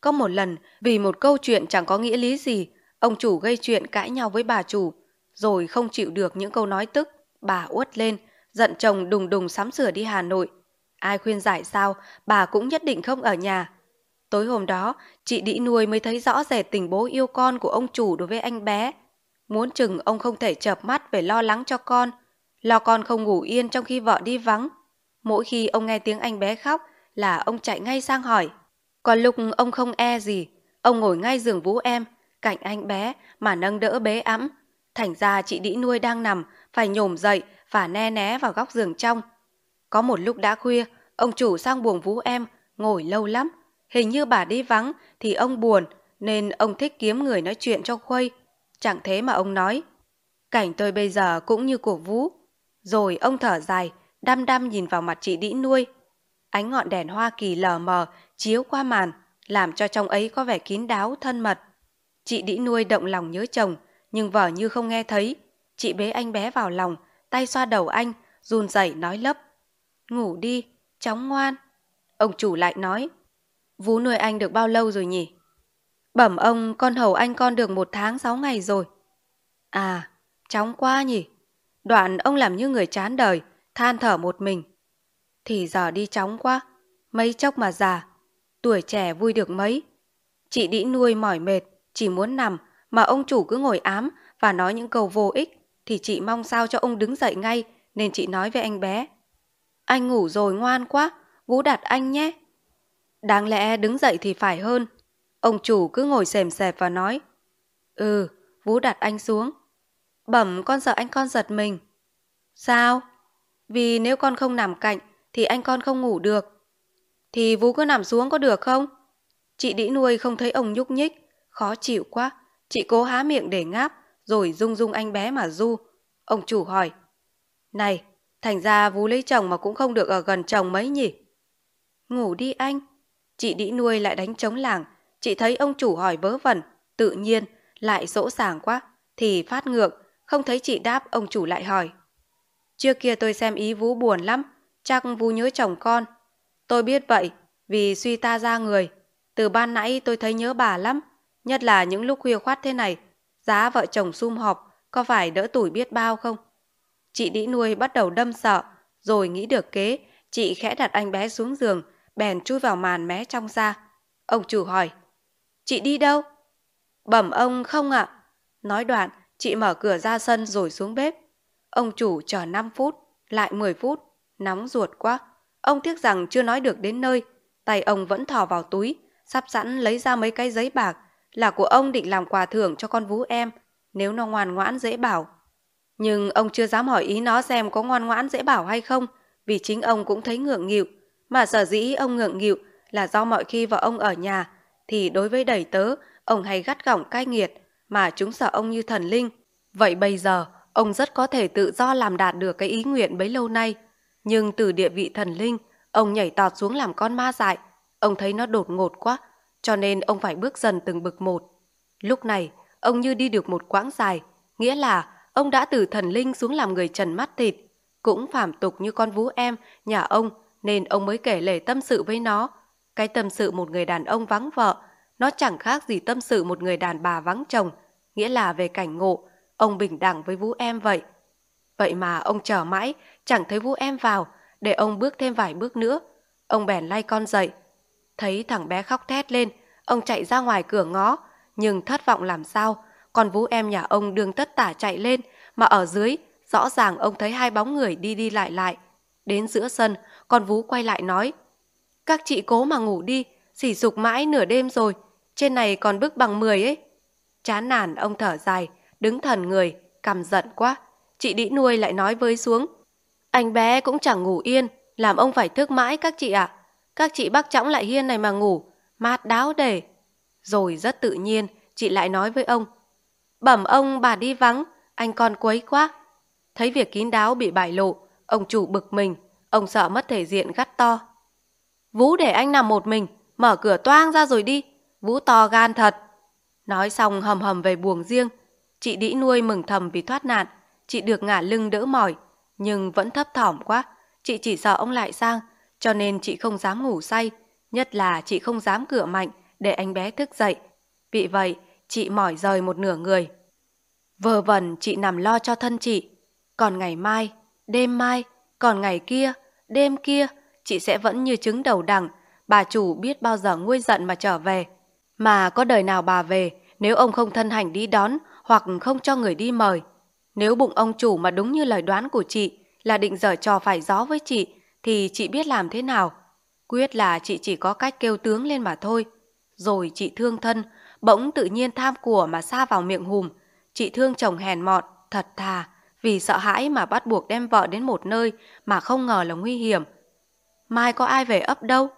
Có một lần, vì một câu chuyện chẳng có nghĩa lý gì, ông chủ gây chuyện cãi nhau với bà chủ, rồi không chịu được những câu nói tức, bà uất lên, giận chồng đùng đùng sắm sửa đi Hà Nội. Ai khuyên giải sao, bà cũng nhất định không ở nhà. Tối hôm đó, chị đĩ nuôi mới thấy rõ rệt tình bố yêu con của ông chủ đối với anh bé. Muốn chừng ông không thể chợp mắt về lo lắng cho con, lo con không ngủ yên trong khi vợ đi vắng. Mỗi khi ông nghe tiếng anh bé khóc là ông chạy ngay sang hỏi. Còn lúc ông không e gì, ông ngồi ngay giường vú em, cạnh anh bé mà nâng đỡ bế ẵm. Thành ra chị đĩ nuôi đang nằm, phải nhổm dậy và né né vào góc giường trong. Có một lúc đã khuya, ông chủ sang buồng vú em, ngồi lâu lắm. Hình như bà đi vắng thì ông buồn, nên ông thích kiếm người nói chuyện cho khuây. Chẳng thế mà ông nói. Cảnh tôi bây giờ cũng như của Vũ. Rồi ông thở dài, đăm đăm nhìn vào mặt chị đĩ nuôi. Ánh ngọn đèn Hoa Kỳ lờ mờ chiếu qua màn, làm cho trong ấy có vẻ kín đáo, thân mật. Chị đĩ nuôi động lòng nhớ chồng, nhưng vợ như không nghe thấy. Chị bế anh bé vào lòng, tay xoa đầu anh, run rẩy nói lấp. Ngủ đi, cháu ngoan. Ông chủ lại nói, Vú nuôi anh được bao lâu rồi nhỉ? Bẩm ông, con hầu anh con được một tháng sáu ngày rồi. À, chóng quá nhỉ. Đoạn ông làm như người chán đời, than thở một mình. Thì giờ đi chóng quá, mấy chốc mà già, tuổi trẻ vui được mấy. Chị đĩ nuôi mỏi mệt, chỉ muốn nằm, mà ông chủ cứ ngồi ám và nói những câu vô ích, thì chị mong sao cho ông đứng dậy ngay, nên chị nói với anh bé. Anh ngủ rồi ngoan quá, Vũ đặt anh nhé. Đáng lẽ đứng dậy thì phải hơn. Ông chủ cứ ngồi xèm xẹp và nói. Ừ, Vũ đặt anh xuống. Bẩm con sợ anh con giật mình. Sao? Vì nếu con không nằm cạnh thì anh con không ngủ được. thì Vú cứ nằm xuống có được không? Chị đĩ nuôi không thấy ông nhúc nhích, khó chịu quá. Chị cố há miệng để ngáp, rồi rung rung anh bé mà du. Ông chủ hỏi, Này, thành ra Vú lấy chồng mà cũng không được ở gần chồng mấy nhỉ? Ngủ đi anh. Chị đĩ nuôi lại đánh trống làng, chị thấy ông chủ hỏi vớ vẩn, tự nhiên, lại dỗ sàng quá, thì phát ngược, không thấy chị đáp ông chủ lại hỏi. Trước kia tôi xem ý Vú buồn lắm, chắc Vú nhớ chồng con. Tôi biết vậy, vì suy ta ra người. Từ ban nãy tôi thấy nhớ bà lắm, nhất là những lúc khuya khoát thế này. Giá vợ chồng sum họp, có phải đỡ tuổi biết bao không? Chị đĩ nuôi bắt đầu đâm sợ, rồi nghĩ được kế, chị khẽ đặt anh bé xuống giường, bèn chui vào màn mé trong ra. Ông chủ hỏi, chị đi đâu? Bẩm ông không ạ. Nói đoạn, chị mở cửa ra sân rồi xuống bếp. Ông chủ chờ 5 phút, lại 10 phút, nóng ruột quá. Ông tiếc rằng chưa nói được đến nơi, tay ông vẫn thò vào túi, sắp sẵn lấy ra mấy cái giấy bạc, là của ông định làm quà thưởng cho con vú em, nếu nó ngoan ngoãn dễ bảo. Nhưng ông chưa dám hỏi ý nó xem có ngoan ngoãn dễ bảo hay không, vì chính ông cũng thấy ngượng nghịu. Mà sở dĩ ông ngượng nghịu là do mọi khi vợ ông ở nhà, thì đối với đầy tớ, ông hay gắt gỏng cai nghiệt, mà chúng sợ ông như thần linh. Vậy bây giờ, ông rất có thể tự do làm đạt được cái ý nguyện bấy lâu nay. Nhưng từ địa vị thần linh, ông nhảy tọt xuống làm con ma dại. Ông thấy nó đột ngột quá, cho nên ông phải bước dần từng bậc một. Lúc này, ông như đi được một quãng dài, nghĩa là ông đã từ thần linh xuống làm người trần mắt thịt. Cũng phàm tục như con vú em, nhà ông, nên ông mới kể lể tâm sự với nó. Cái tâm sự một người đàn ông vắng vợ, nó chẳng khác gì tâm sự một người đàn bà vắng chồng, nghĩa là về cảnh ngộ, ông bình đẳng với Vũ em vậy. Vậy mà ông chờ mãi, chẳng thấy Vũ em vào, để ông bước thêm vài bước nữa. Ông bèn lay con dậy. Thấy thằng bé khóc thét lên, ông chạy ra ngoài cửa ngó, nhưng thất vọng làm sao, còn Vũ em nhà ông đường tất tả chạy lên, mà ở dưới, rõ ràng ông thấy hai bóng người đi đi lại lại. Đến giữa sân, con Vũ quay lại nói, các chị cố mà ngủ đi, xỉ dục mãi nửa đêm rồi, trên này còn bức bằng 10 ấy. Chán nản ông thở dài, đứng thần người, cằm giận quá. Chị đĩ nuôi lại nói với xuống. Anh bé cũng chẳng ngủ yên, làm ông phải thức mãi các chị ạ. Các chị bác chõng lại hiên này mà ngủ, mát đáo để. Rồi rất tự nhiên, chị lại nói với ông. Bẩm ông bà đi vắng, anh con quấy quá. Thấy việc kín đáo bị bại lộ, ông chủ bực mình, ông sợ mất thể diện gắt to. Vũ để anh nằm một mình, mở cửa toang ra rồi đi. Vũ to gan thật. Nói xong hầm hầm về buồng riêng. Chị đĩ nuôi mừng thầm vì thoát nạn. Chị được ngả lưng đỡ mỏi. Nhưng vẫn thấp thỏm quá. Chị chỉ sợ ông lại sang. Cho nên chị không dám ngủ say. Nhất là chị không dám cửa mạnh để anh bé thức dậy. Vì vậy, chị mỏi rời một nửa người. Vờ vẩn chị nằm lo cho thân chị. Còn ngày mai, đêm mai, còn ngày kia, đêm kia, chị sẽ vẫn như trứng đầu đằng. Bà chủ biết bao giờ nguôi giận mà trở về. Mà có đời nào bà về nếu ông không thân hành đi đón hoặc không cho người đi mời. Nếu bụng ông chủ mà đúng như lời đoán của chị là định dở trò phải gió với chị thì chị biết làm thế nào. Quyết là chị chỉ có cách kêu tướng lên mà thôi. Rồi chị thương thân, bỗng tự nhiên tham của mà xa vào miệng hùm. Chị thương chồng hèn mọn, thật thà, vì sợ hãi mà bắt buộc đem vợ đến một nơi mà không ngờ là nguy hiểm. Mai có ai về ấp đâu?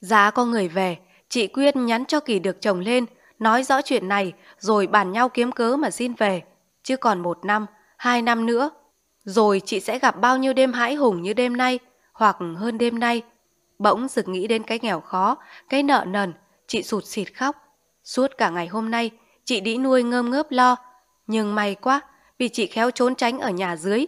Giá có người về, Chị quyết nhắn cho Kỳ được chồng lên, nói rõ chuyện này rồi bàn nhau kiếm cớ mà xin về. Chứ còn một năm, hai năm nữa. Rồi chị sẽ gặp bao nhiêu đêm hãi hùng như đêm nay, hoặc hơn đêm nay. Bỗng sực nghĩ đến cái nghèo khó, cái nợ nần, chị sụt xịt khóc. Suốt cả ngày hôm nay, chị đĩ nuôi ngơm ngớp lo. Nhưng may quá, vì chị khéo trốn tránh ở nhà dưới.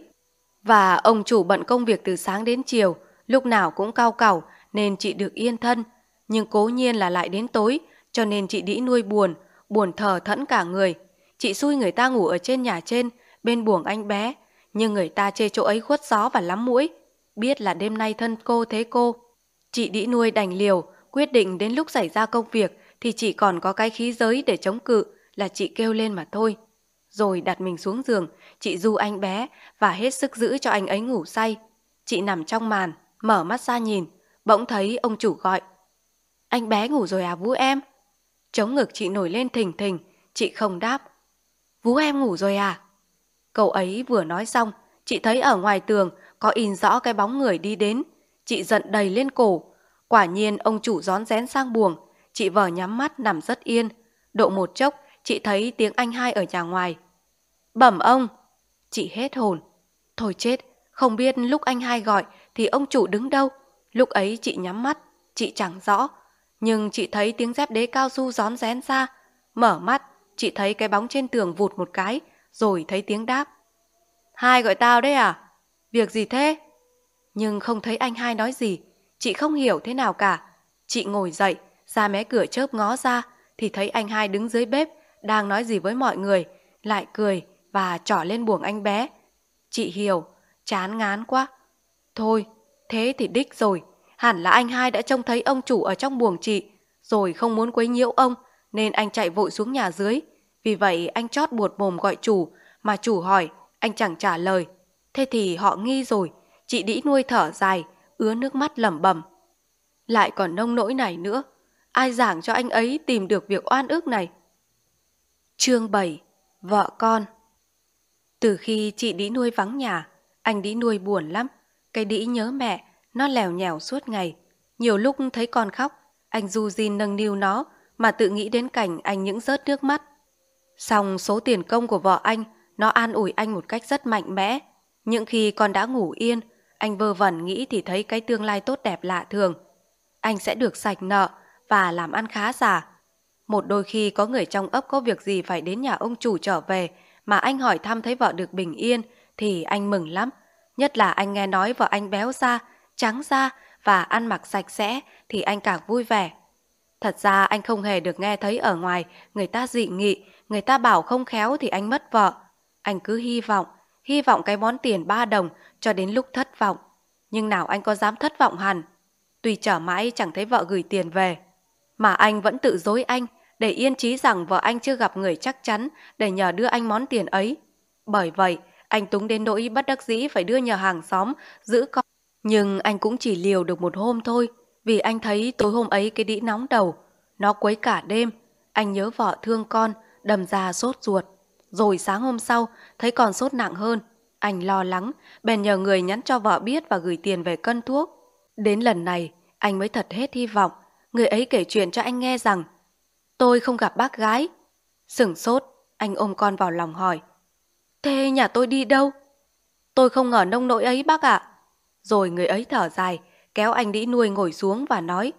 Và ông chủ bận công việc từ sáng đến chiều, lúc nào cũng cao cẩu nên chị được yên thân nhưng cố nhiên là lại đến tối, cho nên chị đĩ nuôi buồn, buồn thở thẫn cả người. Chị xui người ta ngủ ở trên nhà trên, bên buồng anh bé, nhưng người ta chê chỗ ấy khuất gió và lắm mũi. Biết là đêm nay thân cô thế cô. Chị đĩ nuôi đành liều, quyết định đến lúc xảy ra công việc thì chị còn có cái khí giới để chống cự là chị kêu lên mà thôi. Rồi đặt mình xuống giường, chị du anh bé và hết sức giữ cho anh ấy ngủ say. Chị nằm trong màn, mở mắt ra nhìn, bỗng thấy ông chủ gọi. Anh bé ngủ rồi à Vũ em? Chống ngực chị nổi lên thình thình, chị không đáp. Vũ em ngủ rồi à? Cậu ấy vừa nói xong, chị thấy ở ngoài tường có in rõ cái bóng người đi đến. Chị giận đầy lên cổ. Quả nhiên ông chủ rón rén sang buồng, chị vờ nhắm mắt nằm rất yên. Độ một chốc, chị thấy tiếng anh hai ở nhà ngoài. Bẩm ông! Chị hết hồn. Thôi chết, không biết lúc anh hai gọi thì ông chủ đứng đâu. Lúc ấy chị nhắm mắt, chị chẳng rõ. Nhưng chị thấy tiếng dép đế cao su rón rén ra. Mở mắt, chị thấy cái bóng trên tường vụt một cái, rồi thấy tiếng đáp. Hai gọi tao đấy à? Việc gì thế? Nhưng không thấy anh hai nói gì, chị không hiểu thế nào cả. Chị ngồi dậy, ra mé cửa chớp ngó ra, thì thấy anh hai đứng dưới bếp, đang nói gì với mọi người, lại cười và trỏ lên buồng anh bé. Chị hiểu, chán ngán quá. Thôi, thế thì đích rồi, hẳn là anh hai đã trông thấy ông chủ ở trong buồng chị, rồi không muốn quấy nhiễu ông, nên anh chạy vội xuống nhà dưới. Vì vậy anh chót buột mồm gọi chủ, mà chủ hỏi, anh chẳng trả lời. Thế thì họ nghi rồi, chị đĩ nuôi thở dài, ứa nước mắt lẩm bẩm. Lại còn nông nỗi này nữa, ai giảng cho anh ấy tìm được việc oan ức này? Chương 7 Vợ con Từ khi chị đĩ nuôi vắng nhà, anh đĩ nuôi buồn lắm. Cái đĩ nhớ mẹ, nó lèo nhèo suốt ngày. Nhiều lúc thấy con khóc, anh du di nâng niu nó mà tự nghĩ đến cảnh anh những rớt nước mắt. Xong số tiền công của vợ anh, nó an ủi anh một cách rất mạnh mẽ. Những khi con đã ngủ yên, anh vơ vẩn nghĩ thì thấy cái tương lai tốt đẹp lạ thường. Anh sẽ được sạch nợ và làm ăn khá giả. Một đôi khi có người trong ấp có việc gì phải đến nhà ông chủ trở về mà anh hỏi thăm thấy vợ được bình yên thì anh mừng lắm. Nhất là anh nghe nói vợ anh béo ra, trắng ra và ăn mặc sạch sẽ thì anh càng vui vẻ. Thật ra anh không hề được nghe thấy ở ngoài người ta dị nghị, người ta bảo không khéo thì anh mất vợ. Anh cứ hy vọng, hy vọng cái món tiền ba đồng cho đến lúc thất vọng. Nhưng nào anh có dám thất vọng hẳn. Tuy trở mãi chẳng thấy vợ gửi tiền về. Mà anh vẫn tự dối anh để yên trí rằng vợ anh chưa gặp người chắc chắn để nhờ đưa anh món tiền ấy. Bởi vậy, anh túng đến nỗi bất đắc dĩ phải đưa nhờ hàng xóm giữ con. Nhưng anh cũng chỉ liều được một hôm thôi, vì anh thấy tối hôm ấy cái đĩ nóng đầu. Nó quấy cả đêm, anh nhớ vợ thương con, đầm ra sốt ruột. Rồi sáng hôm sau, thấy còn sốt nặng hơn. Anh lo lắng, bèn nhờ người nhắn cho vợ biết và gửi tiền về cân thuốc. Đến lần này, anh mới thật hết hy vọng. Người ấy kể chuyện cho anh nghe rằng Tôi không gặp bác gái. Sửng sốt, anh ôm con vào lòng hỏi. Thế nhà tôi đi đâu? Tôi không ngờ nông nỗi ấy bác ạ. Rồi người ấy thở dài, kéo anh đĩ nuôi ngồi xuống và nói.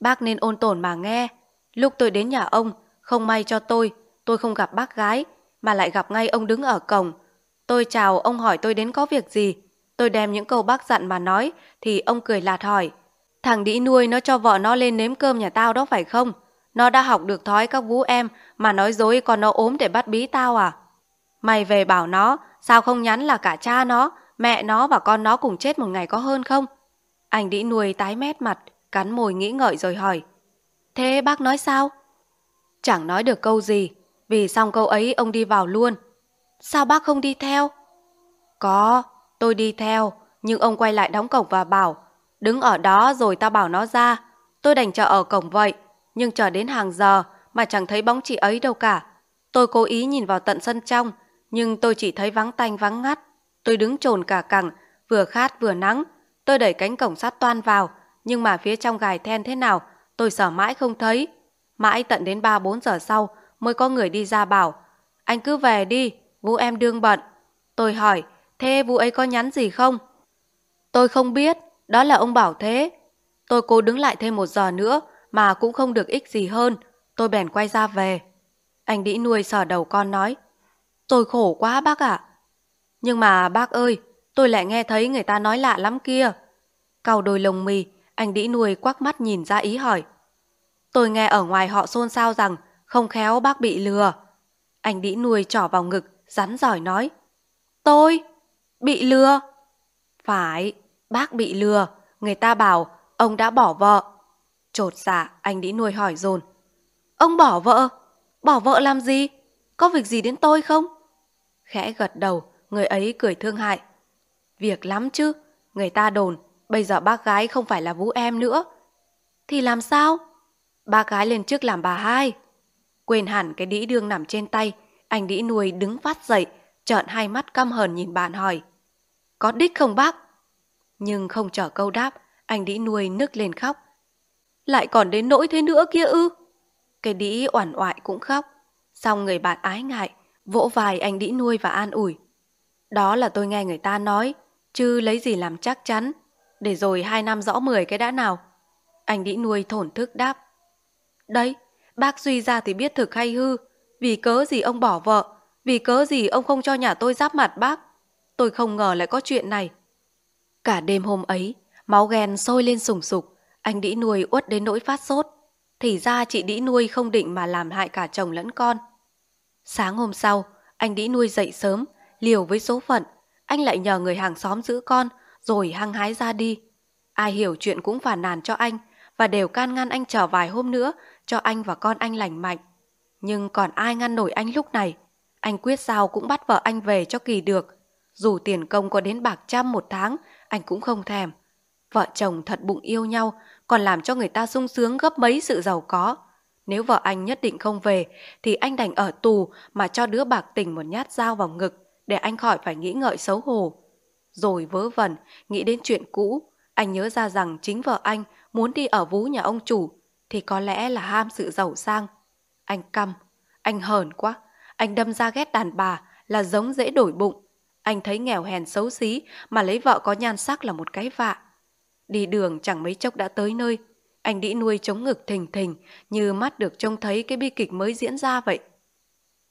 Bác nên ôn tồn mà nghe. Lúc tôi đến nhà ông, không may cho tôi, tôi không gặp bác gái, mà lại gặp ngay ông đứng ở cổng. Tôi chào, ông hỏi tôi đến có việc gì. Tôi đem những câu bác dặn mà nói, thì ông cười lạt hỏi. Thằng đĩ nuôi nó cho vợ nó lên nếm cơm nhà tao đó phải không? Nó đã học được thói các vũ em mà nói dối còn nó ốm để bắt bí tao à? Mày về bảo nó, sao không nhắn là cả cha nó, mẹ nó và con nó cùng chết một ngày có hơn không? Anh đĩ nuôi tái mét mặt, cắn môi nghĩ ngợi rồi hỏi. Thế bác nói sao? Chẳng nói được câu gì, vì xong câu ấy ông đi vào luôn. Sao bác không đi theo? Có, tôi đi theo, nhưng ông quay lại đóng cổng và bảo, đứng ở đó rồi tao bảo nó ra. Tôi đành chờ ở cổng vậy, nhưng chờ đến hàng giờ mà chẳng thấy bóng chị ấy đâu cả. Tôi cố ý nhìn vào tận sân trong, nhưng tôi chỉ thấy vắng tanh vắng ngắt. Tôi đứng trồn cả cẳng, vừa khát vừa nắng. Tôi đẩy cánh cổng sắt toan vào, nhưng mà phía trong gài then thế nào, tôi sợ mãi không thấy. Mãi tận đến 3-4 giờ sau mới có người đi ra bảo, anh cứ về đi, Vũ em đương bận. Tôi hỏi, thế Vũ ấy có nhắn gì không? Tôi không biết, đó là ông bảo thế. Tôi cố đứng lại thêm một giờ nữa, mà cũng không được ích gì hơn. Tôi bèn quay ra về. Anh đĩ nuôi sờ đầu con nói. Tôi khổ quá bác ạ. Nhưng mà bác ơi, tôi lại nghe thấy người ta nói lạ lắm kia. Cau đôi lồng mì, anh đĩ nuôi quắc mắt nhìn ra ý hỏi. Tôi nghe ở ngoài họ xôn xao rằng không khéo bác bị lừa. Anh đĩ nuôi trỏ vào ngực, rắn giỏi nói. Tôi? Bị lừa? Phải, bác bị lừa. Người ta bảo ông đã bỏ vợ. Trột dạ, anh đĩ nuôi hỏi dồn. Ông bỏ vợ? Bỏ vợ làm gì? Có việc gì đến tôi không? Khẽ gật đầu, người ấy cười thương hại. Việc lắm chứ, người ta đồn, bây giờ bác gái không phải là vũ em nữa. Thì làm sao? Bác gái lên trước làm bà hai. Quên hẳn cái đĩ đương nằm trên tay, anh đĩ nuôi đứng phát dậy, trợn hai mắt căm hờn nhìn bạn hỏi. Có đích không bác? Nhưng không chờ câu đáp, anh đĩ nuôi nức lên khóc, Lại còn đến nỗi thế nữa kia ư? Cái đĩ oản oại cũng khóc. Xong người bạn ái ngại, vỗ vài anh đĩ nuôi và an ủi. Đó là tôi nghe người ta nói, chứ lấy gì làm chắc chắn. Để rồi hai năm rõ mười cái đã nào. Anh đĩ nuôi thổn thức đáp. Đấy, bác Duy ra thì biết thực hay hư. Vì cớ gì ông bỏ vợ, vì cớ gì ông không cho nhà tôi giáp mặt bác. Tôi không ngờ lại có chuyện này. Cả đêm hôm ấy, máu ghen sôi lên sùng sục. Anh đĩ nuôi uất đến nỗi phát sốt. Thì ra chị đĩ nuôi không định mà làm hại cả chồng lẫn con. Sáng hôm sau, anh đĩ nuôi dậy sớm, liều với số phận. Anh lại nhờ người hàng xóm giữ con, rồi hăng hái ra đi. Ai hiểu chuyện cũng phản nàn cho anh, và đều can ngăn anh chờ vài hôm nữa cho anh và con anh lành mạnh. Nhưng còn ai ngăn nổi anh lúc này? Anh quyết sao cũng bắt vợ anh về cho kỳ được. Dù tiền công có đến bạc trăm một tháng, anh cũng không thèm. Vợ chồng thật bụng yêu nhau, còn làm cho người ta sung sướng gấp mấy sự giàu có. Nếu vợ anh nhất định không về, thì anh đành ở tù mà cho đứa bạc tình một nhát dao vào ngực, để anh khỏi phải nghĩ ngợi xấu hổ. Rồi vớ vẩn, nghĩ đến chuyện cũ, anh nhớ ra rằng chính vợ anh muốn đi ở vú nhà ông chủ, thì có lẽ là ham sự giàu sang. Anh căm, anh hờn quá, anh đâm ra ghét đàn bà là giống dễ đổi bụng. Anh thấy nghèo hèn xấu xí mà lấy vợ có nhan sắc là một cái vạ. Đi đường chẳng mấy chốc đã tới nơi. Anh đĩ nuôi chống ngực thình thình như mắt được trông thấy cái bi kịch mới diễn ra vậy.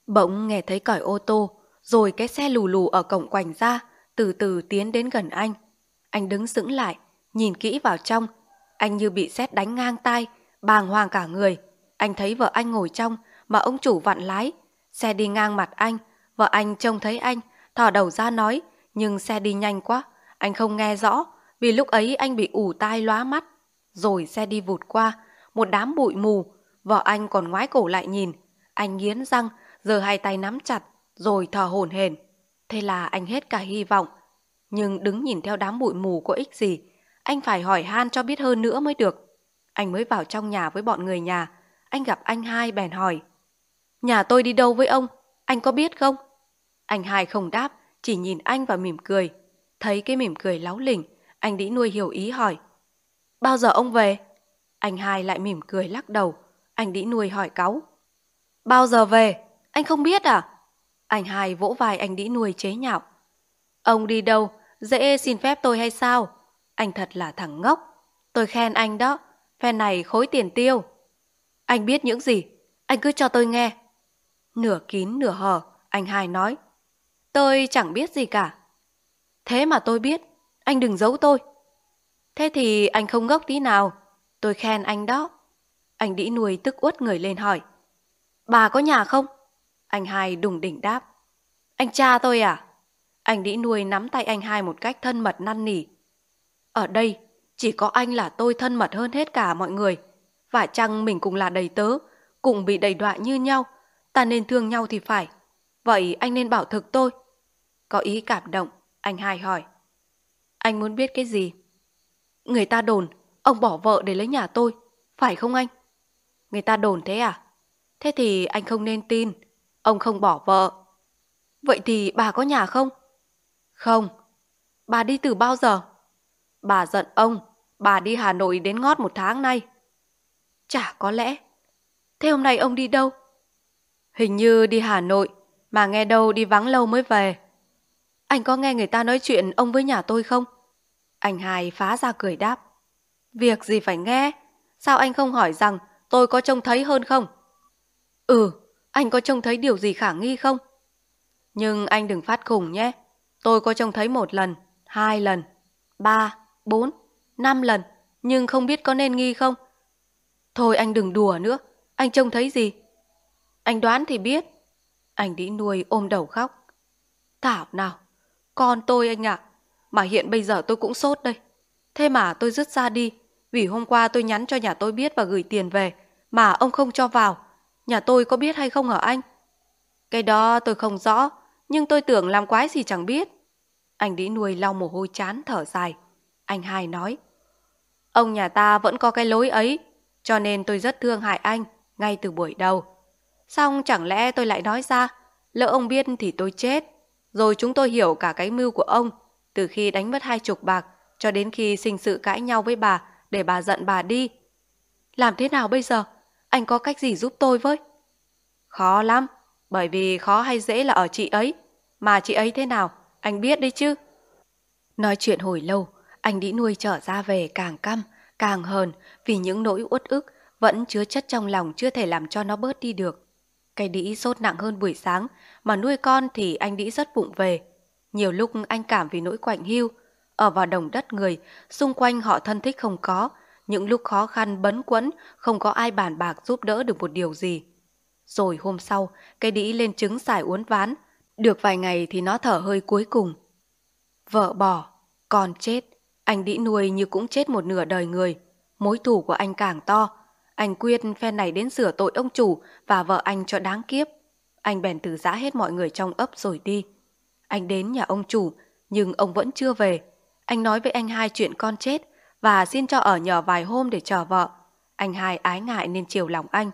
Bỗng nghe thấy còi ô tô, rồi cái xe lù lù ở cổng quành ra, từ từ tiến đến gần anh. Anh đứng sững lại, nhìn kỹ vào trong. Anh như bị sét đánh ngang tai, bàng hoàng cả người. Anh thấy vợ anh ngồi trong, mà ông chủ vặn lái. Xe đi ngang mặt anh, vợ anh trông thấy anh, thò đầu ra nói, nhưng xe đi nhanh quá, anh không nghe rõ, vì lúc ấy anh bị ủ tai lóa mắt. Rồi xe đi vụt qua, một đám bụi mù, vợ anh còn ngoái cổ lại nhìn. Anh nghiến răng, giờ hai tay nắm chặt, rồi thở hổn hển. Thế là anh hết cả hy vọng. Nhưng đứng nhìn theo đám bụi mù có ích gì, anh phải hỏi han cho biết hơn nữa mới được. Anh mới vào trong nhà với bọn người nhà, anh gặp anh hai bèn hỏi. Nhà tôi đi đâu với ông, anh có biết không? Anh hai không đáp, chỉ nhìn anh và mỉm cười. Thấy cái mỉm cười láo lỉnh, anh đĩ nuôi hiểu ý hỏi. Bao giờ ông về? Anh hai lại mỉm cười lắc đầu. Anh đĩ nuôi hỏi cáu. Bao giờ về? Anh không biết à? Anh hai vỗ vai anh đĩ nuôi chế nhạo. Ông đi đâu? Dễ xin phép tôi hay sao? Anh thật là thằng ngốc. Tôi khen anh đó. Phen này khối tiền tiêu. Anh biết những gì? Anh cứ cho tôi nghe. Nửa kín nửa hở, anh hai nói. Tôi chẳng biết gì cả. Thế mà tôi biết, anh đừng giấu tôi. Thế thì anh không ngốc tí nào, tôi khen anh đó. Anh đĩ nuôi tức uất người lên hỏi. Bà có nhà không? Anh hai đùng đỉnh đáp. Anh cha tôi à? Anh đĩ nuôi nắm tay anh hai một cách thân mật năn nỉ. Ở đây, chỉ có anh là tôi thân mật hơn hết cả mọi người. Và chăng mình cùng là đầy tớ, cùng bị đầy đọa như nhau. Ta nên thương nhau thì phải. Vậy anh nên bảo thực tôi. Có ý cảm động, anh hai hỏi. Anh muốn biết cái gì? Người ta đồn, ông bỏ vợ để lấy nhà tôi, phải không anh? Người ta đồn thế à? Thế thì anh không nên tin, ông không bỏ vợ. Vậy thì bà có nhà không? Không. Bà đi từ bao giờ? Bà giận ông, bà đi Hà Nội đến ngót một tháng nay. Chả có lẽ. Thế hôm nay ông đi đâu? Hình như đi Hà Nội, mà nghe đâu đi vắng lâu mới về. Anh có nghe người ta nói chuyện ông với nhà tôi không? Anh hai phá ra cười đáp. Việc gì phải nghe? Sao anh không hỏi rằng tôi có trông thấy hơn không? Ừ, anh có trông thấy điều gì khả nghi không? Nhưng anh đừng phát khùng nhé. Tôi có trông thấy một lần, hai lần, ba, bốn, năm lần, nhưng không biết có nên nghi không? Thôi anh đừng đùa nữa, anh trông thấy gì? Anh đoán thì biết. Anh đĩ nuôi ôm đầu khóc. Thảo nào, con tôi anh ạ, mà hiện bây giờ tôi cũng sốt đây. Thế mà tôi rứt ra đi, vì hôm qua tôi nhắn cho nhà tôi biết và gửi tiền về, mà ông không cho vào. Nhà tôi có biết hay không hả anh? Cái đó tôi không rõ, nhưng tôi tưởng làm quái gì chẳng biết. Anh đĩ nuôi lau mồ hôi chán thở dài. Anh hai nói. Ông nhà ta vẫn có cái lối ấy, cho nên tôi rất thương hại anh ngay từ buổi đầu. Xong chẳng lẽ tôi lại nói ra, lỡ ông biết thì tôi chết. Rồi chúng tôi hiểu cả cái mưu của ông, từ khi đánh mất hai chục bạc cho đến khi sinh sự cãi nhau với bà để bà giận bà đi. Làm thế nào bây giờ? Anh có cách gì giúp tôi với? Khó lắm, bởi vì khó hay dễ là ở chị ấy. Mà chị ấy thế nào, anh biết đấy chứ. Nói chuyện hồi lâu, anh đĩ nuôi trở ra về càng căm, càng hờn vì những nỗi uất ức vẫn chứa chất trong lòng chưa thể làm cho nó bớt đi được. Cái đĩ sốt nặng hơn buổi sáng, mà nuôi con thì anh đĩ rất vụng về. Nhiều lúc anh cảm vì nỗi quạnh hiu, ở vào đồng đất người, xung quanh họ thân thích không có, những lúc khó khăn bấn quẫn, không có ai bàn bạc giúp đỡ được một điều gì. Rồi hôm sau, cái đĩ lên trứng xài uốn ván, được vài ngày thì nó thở hơi cuối cùng. Vợ bỏ, con chết, anh đĩ nuôi như cũng chết một nửa đời người. Mối thù của anh càng to. Anh quyết phen này đến sửa tội ông chủ và vợ anh cho đáng kiếp. Anh bèn từ giã hết mọi người trong ấp rồi đi. Anh đến nhà ông chủ, nhưng ông vẫn chưa về. Anh nói với anh hai chuyện con chết và xin cho ở nhờ vài hôm để chờ vợ. Anh hai ái ngại nên chiều lòng anh.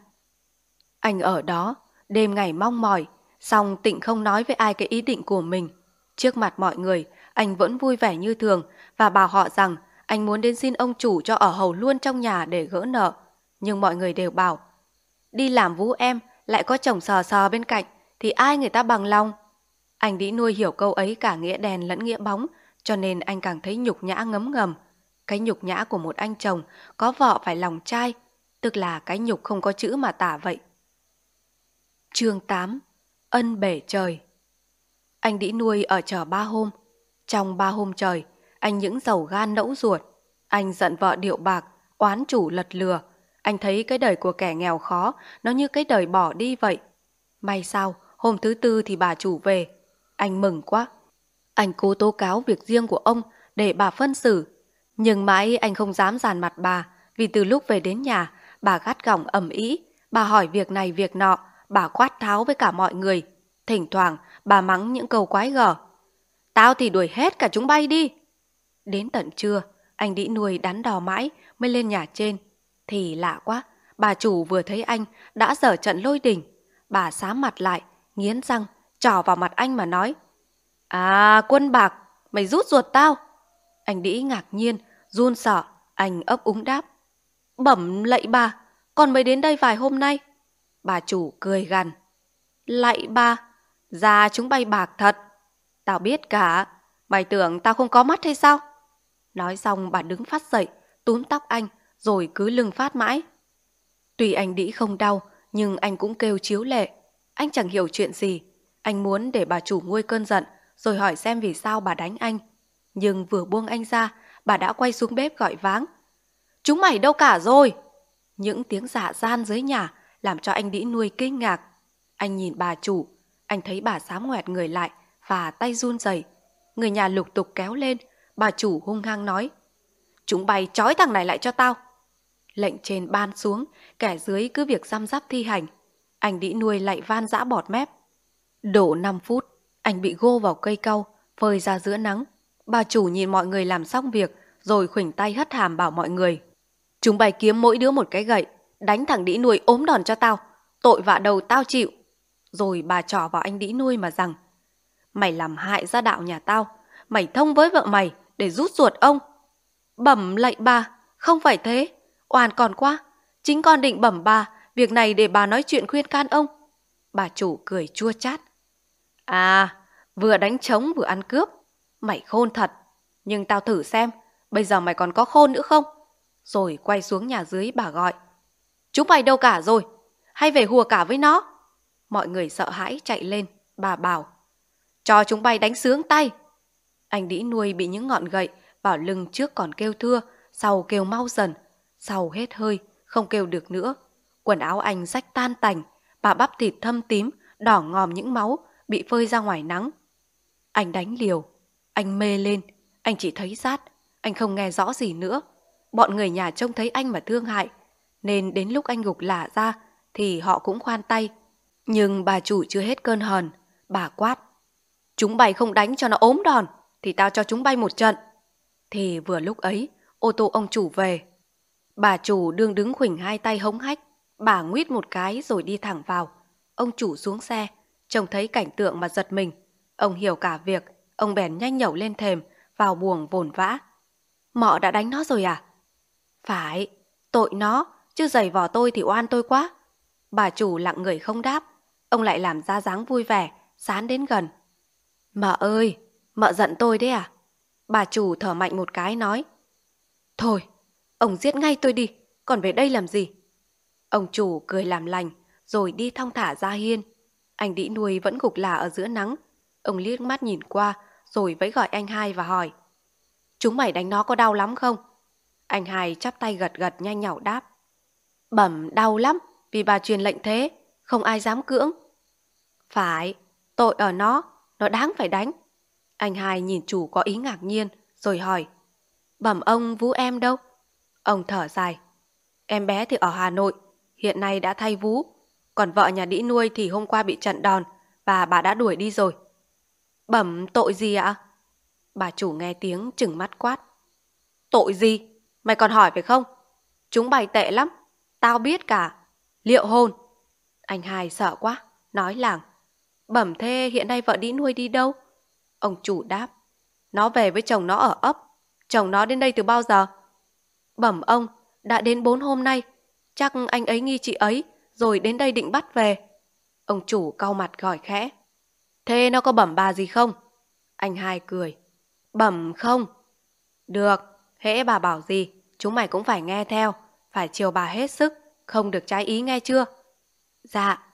Anh ở đó, đêm ngày mong mỏi, xong tịnh không nói với ai cái ý định của mình. Trước mặt mọi người, anh vẫn vui vẻ như thường và bảo họ rằng anh muốn đến xin ông chủ cho ở hầu luôn trong nhà để gỡ nợ. Nhưng mọi người đều bảo, đi làm vũ em, lại có chồng sờ sờ bên cạnh, thì ai người ta bằng lòng. Anh đĩ nuôi hiểu câu ấy cả nghĩa đèn lẫn nghĩa bóng, cho nên anh càng thấy nhục nhã ngấm ngầm. Cái nhục nhã của một anh chồng có vợ phải lòng trai, tức là cái nhục không có chữ mà tả vậy. Chương 8 Ân bể trời Anh đĩ nuôi ở chờ ba hôm. Trong ba hôm trời, anh những giàu gan nẫu ruột. Anh giận vợ điệu bạc, oán chủ lật lừa. Anh thấy cái đời của kẻ nghèo khó, nó như cái đời bỏ đi vậy. May sao, hôm thứ tư thì bà chủ về. Anh mừng quá. Anh cố tố cáo việc riêng của ông để bà phân xử. Nhưng mãi anh không dám dàn mặt bà, vì từ lúc về đến nhà, bà gắt gỏng ẩm ý. Bà hỏi việc này việc nọ, bà quát tháo với cả mọi người. Thỉnh thoảng, bà mắng những câu quái gở. Tao thì đuổi hết cả chúng bay đi. Đến tận trưa, anh đĩ nuôi đắn đò mãi mới lên nhà trên. Thì lạ quá, bà chủ vừa thấy anh đã dở trận lôi đình. Bà xám mặt lại, nghiến răng, trỏ vào mặt anh mà nói. À, quân bạc, mày rút ruột tao. Anh đĩ ngạc nhiên, run sợ, anh ấp úng đáp. Bẩm lạy bà, con mới đến đây vài hôm nay. Bà chủ cười gằn. Lạy bà, ra chúng bay bạc thật. Tao biết cả, mày tưởng tao không có mắt hay sao? Nói xong bà đứng phát dậy, túm tóc anh, rồi cứ lưng phát mãi. Tuy anh đĩ không đau, nhưng anh cũng kêu chiếu lệ. Anh chẳng hiểu chuyện gì. Anh muốn để bà chủ nguôi cơn giận, rồi hỏi xem vì sao bà đánh anh. Nhưng vừa buông anh ra, bà đã quay xuống bếp gọi váng. Chúng mày đâu cả rồi? Những tiếng giả gian dưới nhà làm cho anh đĩ nuôi kinh ngạc. Anh nhìn bà chủ, anh thấy bà sám ngoẹt người lại và tay run rẩy. Người nhà lục tục kéo lên, bà chủ hung hăng nói. Chúng bay trói thằng này lại cho tao. Lệnh trên ban xuống, kẻ dưới cứ việc giam giáp thi hành. Anh đĩ nuôi lại van dã bọt mép. Đổ 5 phút, anh bị gô vào cây cau, phơi ra giữa nắng. Bà chủ nhìn mọi người làm xong việc, rồi khuỷnh tay hất hàm bảo mọi người. Chúng bày kiếm mỗi đứa một cái gậy, đánh thằng đĩ nuôi ốm đòn cho tao. Tội vạ đầu tao chịu. Rồi bà trỏ vào anh đĩ nuôi mà rằng, Mày làm hại gia đạo nhà tao, mày thông với vợ mày để rút ruột ông. Bẩm lạy bà, không phải thế, oan còn quá. Chính con định bẩm bà, việc này để bà nói chuyện khuyên can ông. Bà chủ cười chua chát. À, vừa đánh trống vừa ăn cướp. Mày khôn thật. Nhưng tao thử xem, bây giờ mày còn có khôn nữa không? Rồi quay xuống nhà dưới bà gọi. Chúng mày đâu cả rồi? Hay về hùa cả với nó? Mọi người sợ hãi chạy lên. Bà bảo. Cho chúng bay đánh sướng tay. Anh đĩ nuôi bị những ngọn gậy vào lưng trước còn kêu thưa, sau kêu mau dần. Sau hết hơi, không kêu được nữa. Quần áo anh rách tan tành, bà bắp thịt thâm tím, đỏ ngòm những máu, bị phơi ra ngoài nắng. Anh đánh liều, anh mê lên, anh chỉ thấy rát, anh không nghe rõ gì nữa. Bọn người nhà trông thấy anh mà thương hại, nên đến lúc anh gục lả ra thì họ cũng khoan tay. Nhưng bà chủ chưa hết cơn hờn, bà quát. Chúng bày không đánh cho nó ốm đòn, thì tao cho chúng bay một trận. Thì vừa lúc ấy, ô tô ông chủ về. Bà chủ đương đứng khuỳnh hai tay hống hách, bà nguyết một cái rồi đi thẳng vào. Ông chủ xuống xe, trông thấy cảnh tượng mà giật mình. Ông hiểu cả việc, ông bèn nhanh nhẩu lên thềm, vào buồng vồn vã. Mọ đã đánh nó rồi à? Phải, tội nó, chứ giày vò tôi thì oan tôi quá. Bà chủ lặng người không đáp, ông lại làm ra dáng vui vẻ, sán đến gần. Mợ ơi, mợ giận tôi đấy à? Bà chủ thở mạnh một cái nói. Thôi, ông giết ngay tôi đi, còn về đây làm gì? Ông chủ cười làm lành, rồi đi thong thả ra hiên. Anh đĩ nuôi vẫn gục lả ở giữa nắng. Ông liếc mắt nhìn qua, rồi vẫy gọi anh hai và hỏi. Chúng mày đánh nó có đau lắm không? Anh hai chắp tay gật gật nhanh nhảu đáp. Bẩm đau lắm, vì bà truyền lệnh thế, không ai dám cưỡng. Phải, tội ở nó, nó đáng phải đánh. Anh hai nhìn chủ có ý ngạc nhiên, rồi hỏi. Bẩm ông vú em đâu? Ông thở dài. Em bé thì ở Hà Nội, hiện nay đã thay vú. Còn vợ nhà đĩ nuôi thì hôm qua bị trận đòn và bà đã đuổi đi rồi. Bẩm tội gì ạ? Bà chủ nghe tiếng chừng mắt quát. Tội gì? Mày còn hỏi phải không? Chúng bày tệ lắm. Tao biết cả. Liệu hôn. Anh hai sợ quá. Nói làng. Bẩm thê hiện nay vợ đĩ nuôi đi đâu? Ông chủ đáp. Nó về với chồng nó ở ấp. Chồng nó đến đây từ bao giờ? Bẩm ông, đã đến bốn hôm nay. Chắc anh ấy nghi chị ấy, rồi đến đây định bắt về. Ông chủ cau mặt gọi khẽ. Thế nó có bẩm bà gì không? Anh hai cười. Bẩm không? Được, hễ bà bảo gì, chúng mày cũng phải nghe theo. Phải chiều bà hết sức, không được trái ý nghe chưa? Dạ.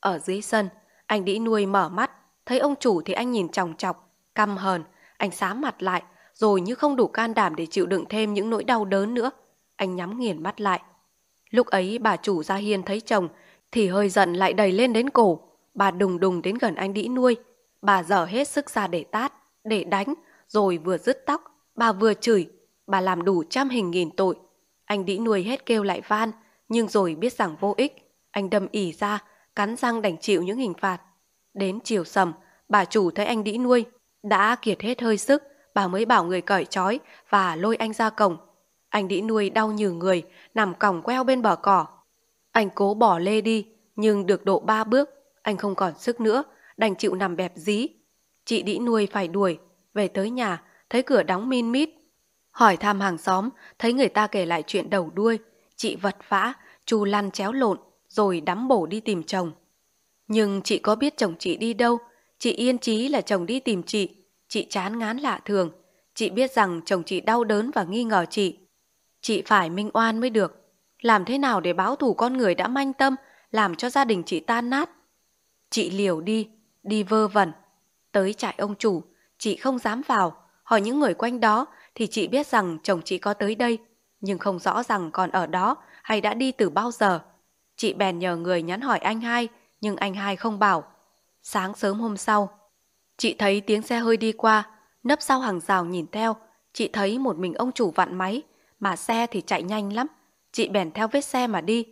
Ở dưới sân, anh đĩ nuôi mở mắt, thấy ông chủ thì anh nhìn chòng chọc, căm hờn. Anh xám mặt lại, rồi như không đủ can đảm để chịu đựng thêm những nỗi đau đớn nữa. Anh nhắm nghiền mắt lại. Lúc ấy bà chủ Gia Hiên thấy chồng thì hơi giận lại đầy lên đến cổ. Bà đùng đùng đến gần anh đĩ nuôi. Bà dở hết sức ra để tát, để đánh, rồi vừa dứt tóc, bà vừa chửi. Bà làm đủ trăm hình nghìn tội. Anh đĩ nuôi hết kêu lại van, nhưng rồi biết rằng vô ích. Anh đâm ỉ ra, cắn răng đành chịu những hình phạt. Đến chiều sầm, bà chủ thấy anh đĩ nuôi, đã kiệt hết hơi sức, bà mới bảo người cởi trói và lôi anh ra cổng. Anh đĩ nuôi đau như người, nằm còng queo bên bờ cỏ. Anh cố bỏ lê đi, nhưng được độ ba bước, anh không còn sức nữa, đành chịu nằm bẹp dí. Chị đĩ nuôi phải đuổi, về tới nhà, thấy cửa đóng min mít. Hỏi thăm hàng xóm, thấy người ta kể lại chuyện đầu đuôi, chị vật vã, chu lăn chéo lộn, rồi đắm bổ đi tìm chồng. Nhưng chị có biết chồng chị đi đâu, chị yên chí là chồng đi tìm chị, chị chán ngán lạ thường. Chị biết rằng chồng chị đau đớn và nghi ngờ chị. Chị phải minh oan mới được. Làm thế nào để báo thù con người đã manh tâm, làm cho gia đình chị tan nát? Chị liều đi, đi vơ vẩn. Tới trại ông chủ, chị không dám vào. Hỏi những người quanh đó thì chị biết rằng chồng chị có tới đây, nhưng không rõ rằng còn ở đó hay đã đi từ bao giờ. Chị bèn nhờ người nhắn hỏi anh hai, nhưng anh hai không bảo. Sáng sớm hôm sau, chị thấy tiếng xe hơi đi qua, nấp sau hàng rào nhìn theo, chị thấy một mình ông chủ vặn máy, mà xe thì chạy nhanh lắm. Chị bèn theo vết xe mà đi.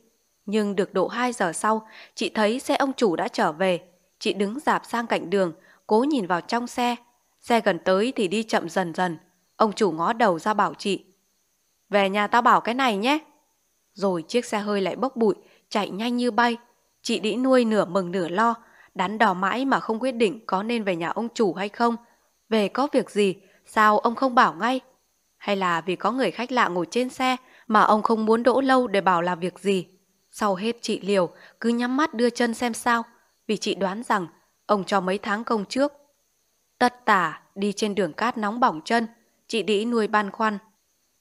Nhưng được độ 2 giờ sau, chị thấy xe ông chủ đã trở về. Chị đứng dạp sang cạnh đường, cố nhìn vào trong xe. Xe gần tới thì đi chậm dần dần. Ông chủ ngó đầu ra bảo chị. Về nhà tao bảo cái này nhé. Rồi chiếc xe hơi lại bốc bụi, chạy nhanh như bay. Chị đĩ nuôi nửa mừng nửa lo, đắn đo mãi mà không quyết định có nên về nhà ông chủ hay không. Về có việc gì, sao ông không bảo ngay? Hay là vì có người khách lạ ngồi trên xe mà ông không muốn đỗ lâu để bảo là việc gì? Sau hết chị liều, cứ nhắm mắt đưa chân xem sao, vì chị đoán rằng ông cho mấy tháng công trước. Tất tả đi trên đường cát nóng bỏng chân, chị đĩ nuôi băn khoăn.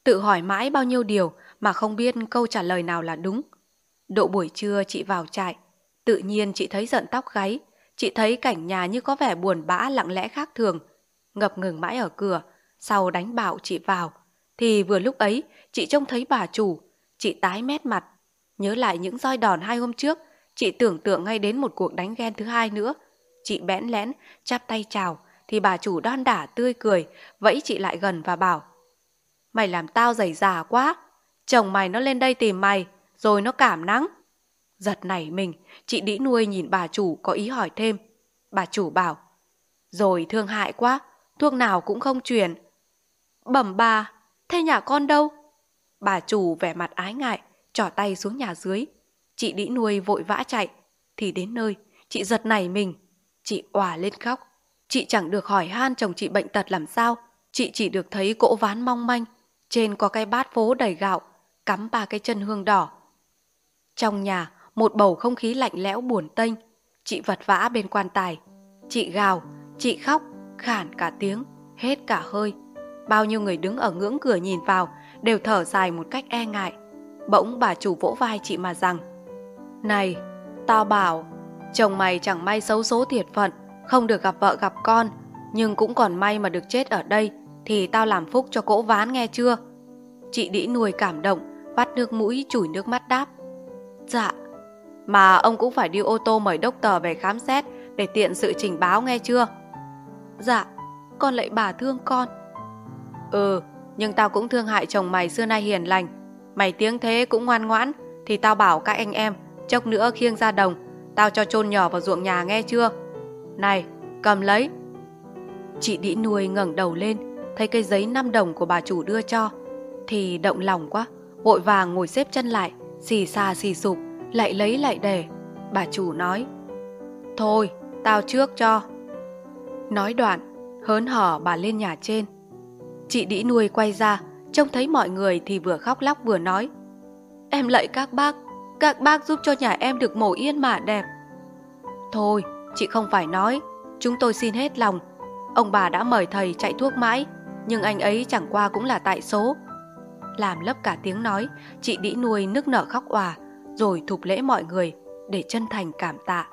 Tự hỏi mãi bao nhiêu điều mà không biết câu trả lời nào là đúng. Độ buổi trưa chị vào trại, tự nhiên chị thấy giận tóc gáy, chị thấy cảnh nhà như có vẻ buồn bã lặng lẽ khác thường. Ngập ngừng mãi ở cửa, sau đánh bạo chị vào, thì vừa lúc ấy chị trông thấy bà chủ, chị tái mét mặt. Nhớ lại những roi đòn hai hôm trước, chị tưởng tượng ngay đến một cuộc đánh ghen thứ hai nữa. Chị bẽn lẽn, chắp tay chào, thì bà chủ đon đả tươi cười, vẫy chị lại gần và bảo Mày làm tao dày già quá, chồng mày nó lên đây tìm mày, rồi nó cảm nắng. Giật nảy mình, chị đĩ nuôi nhìn bà chủ có ý hỏi thêm. Bà chủ bảo, rồi thương hại quá, thuốc nào cũng không truyền. Bẩm bà, thế nhà con đâu? Bà chủ vẻ mặt ái ngại, trỏ tay xuống nhà dưới. Chị đĩ nuôi vội vã chạy, thì đến nơi, chị giật nảy mình. Chị òa lên khóc. Chị chẳng được hỏi han chồng chị bệnh tật làm sao. Chị chỉ được thấy cỗ ván mong manh. Trên có cái bát phố đầy gạo, cắm ba cái chân hương đỏ. Trong nhà, một bầu không khí lạnh lẽo buồn tênh. Chị vật vã bên quan tài. Chị gào, chị khóc, khản cả tiếng, hết cả hơi. Bao nhiêu người đứng ở ngưỡng cửa nhìn vào đều thở dài một cách e ngại. Bỗng bà chủ vỗ vai chị mà rằng Này, tao bảo, chồng mày chẳng may xấu số thiệt phận, không được gặp vợ gặp con, nhưng cũng còn may mà được chết ở đây, thì tao làm phúc cho cỗ ván nghe chưa? Chị đĩ nuôi cảm động, vắt nước mũi chùi nước mắt đáp. Dạ, mà ông cũng phải đi ô tô mời đốc tờ về khám xét để tiện sự trình báo nghe chưa? Dạ, con lại bà thương con. Ừ, nhưng tao cũng thương hại chồng mày xưa nay hiền lành. Mày tiếng thế cũng ngoan ngoãn, thì tao bảo các anh em, chốc nữa khiêng ra đồng, tao cho chôn nhỏ vào ruộng nhà nghe chưa? Này, cầm lấy. Chị đĩ nuôi ngẩng đầu lên, thấy cây giấy 5 đồng của bà chủ đưa cho. Thì động lòng quá, vội vàng ngồi xếp chân lại, xì xà xì sụp, lại lấy lại để. Bà chủ nói, Thôi, tao trước cho. Nói đoạn, hớn hở bà lên nhà trên. Chị đĩ nuôi quay ra, trông thấy mọi người thì vừa khóc lóc vừa nói. Em lạy các bác, các bác giúp cho nhà em được mổ yên mà đẹp. Thôi, chị không phải nói, chúng tôi xin hết lòng. Ông bà đã mời thầy chạy thuốc mãi, nhưng anh ấy chẳng qua cũng là tại số. Làm lấp cả tiếng nói, chị đĩ nuôi nước nở khóc òa, rồi thục lễ mọi người để chân thành cảm tạ.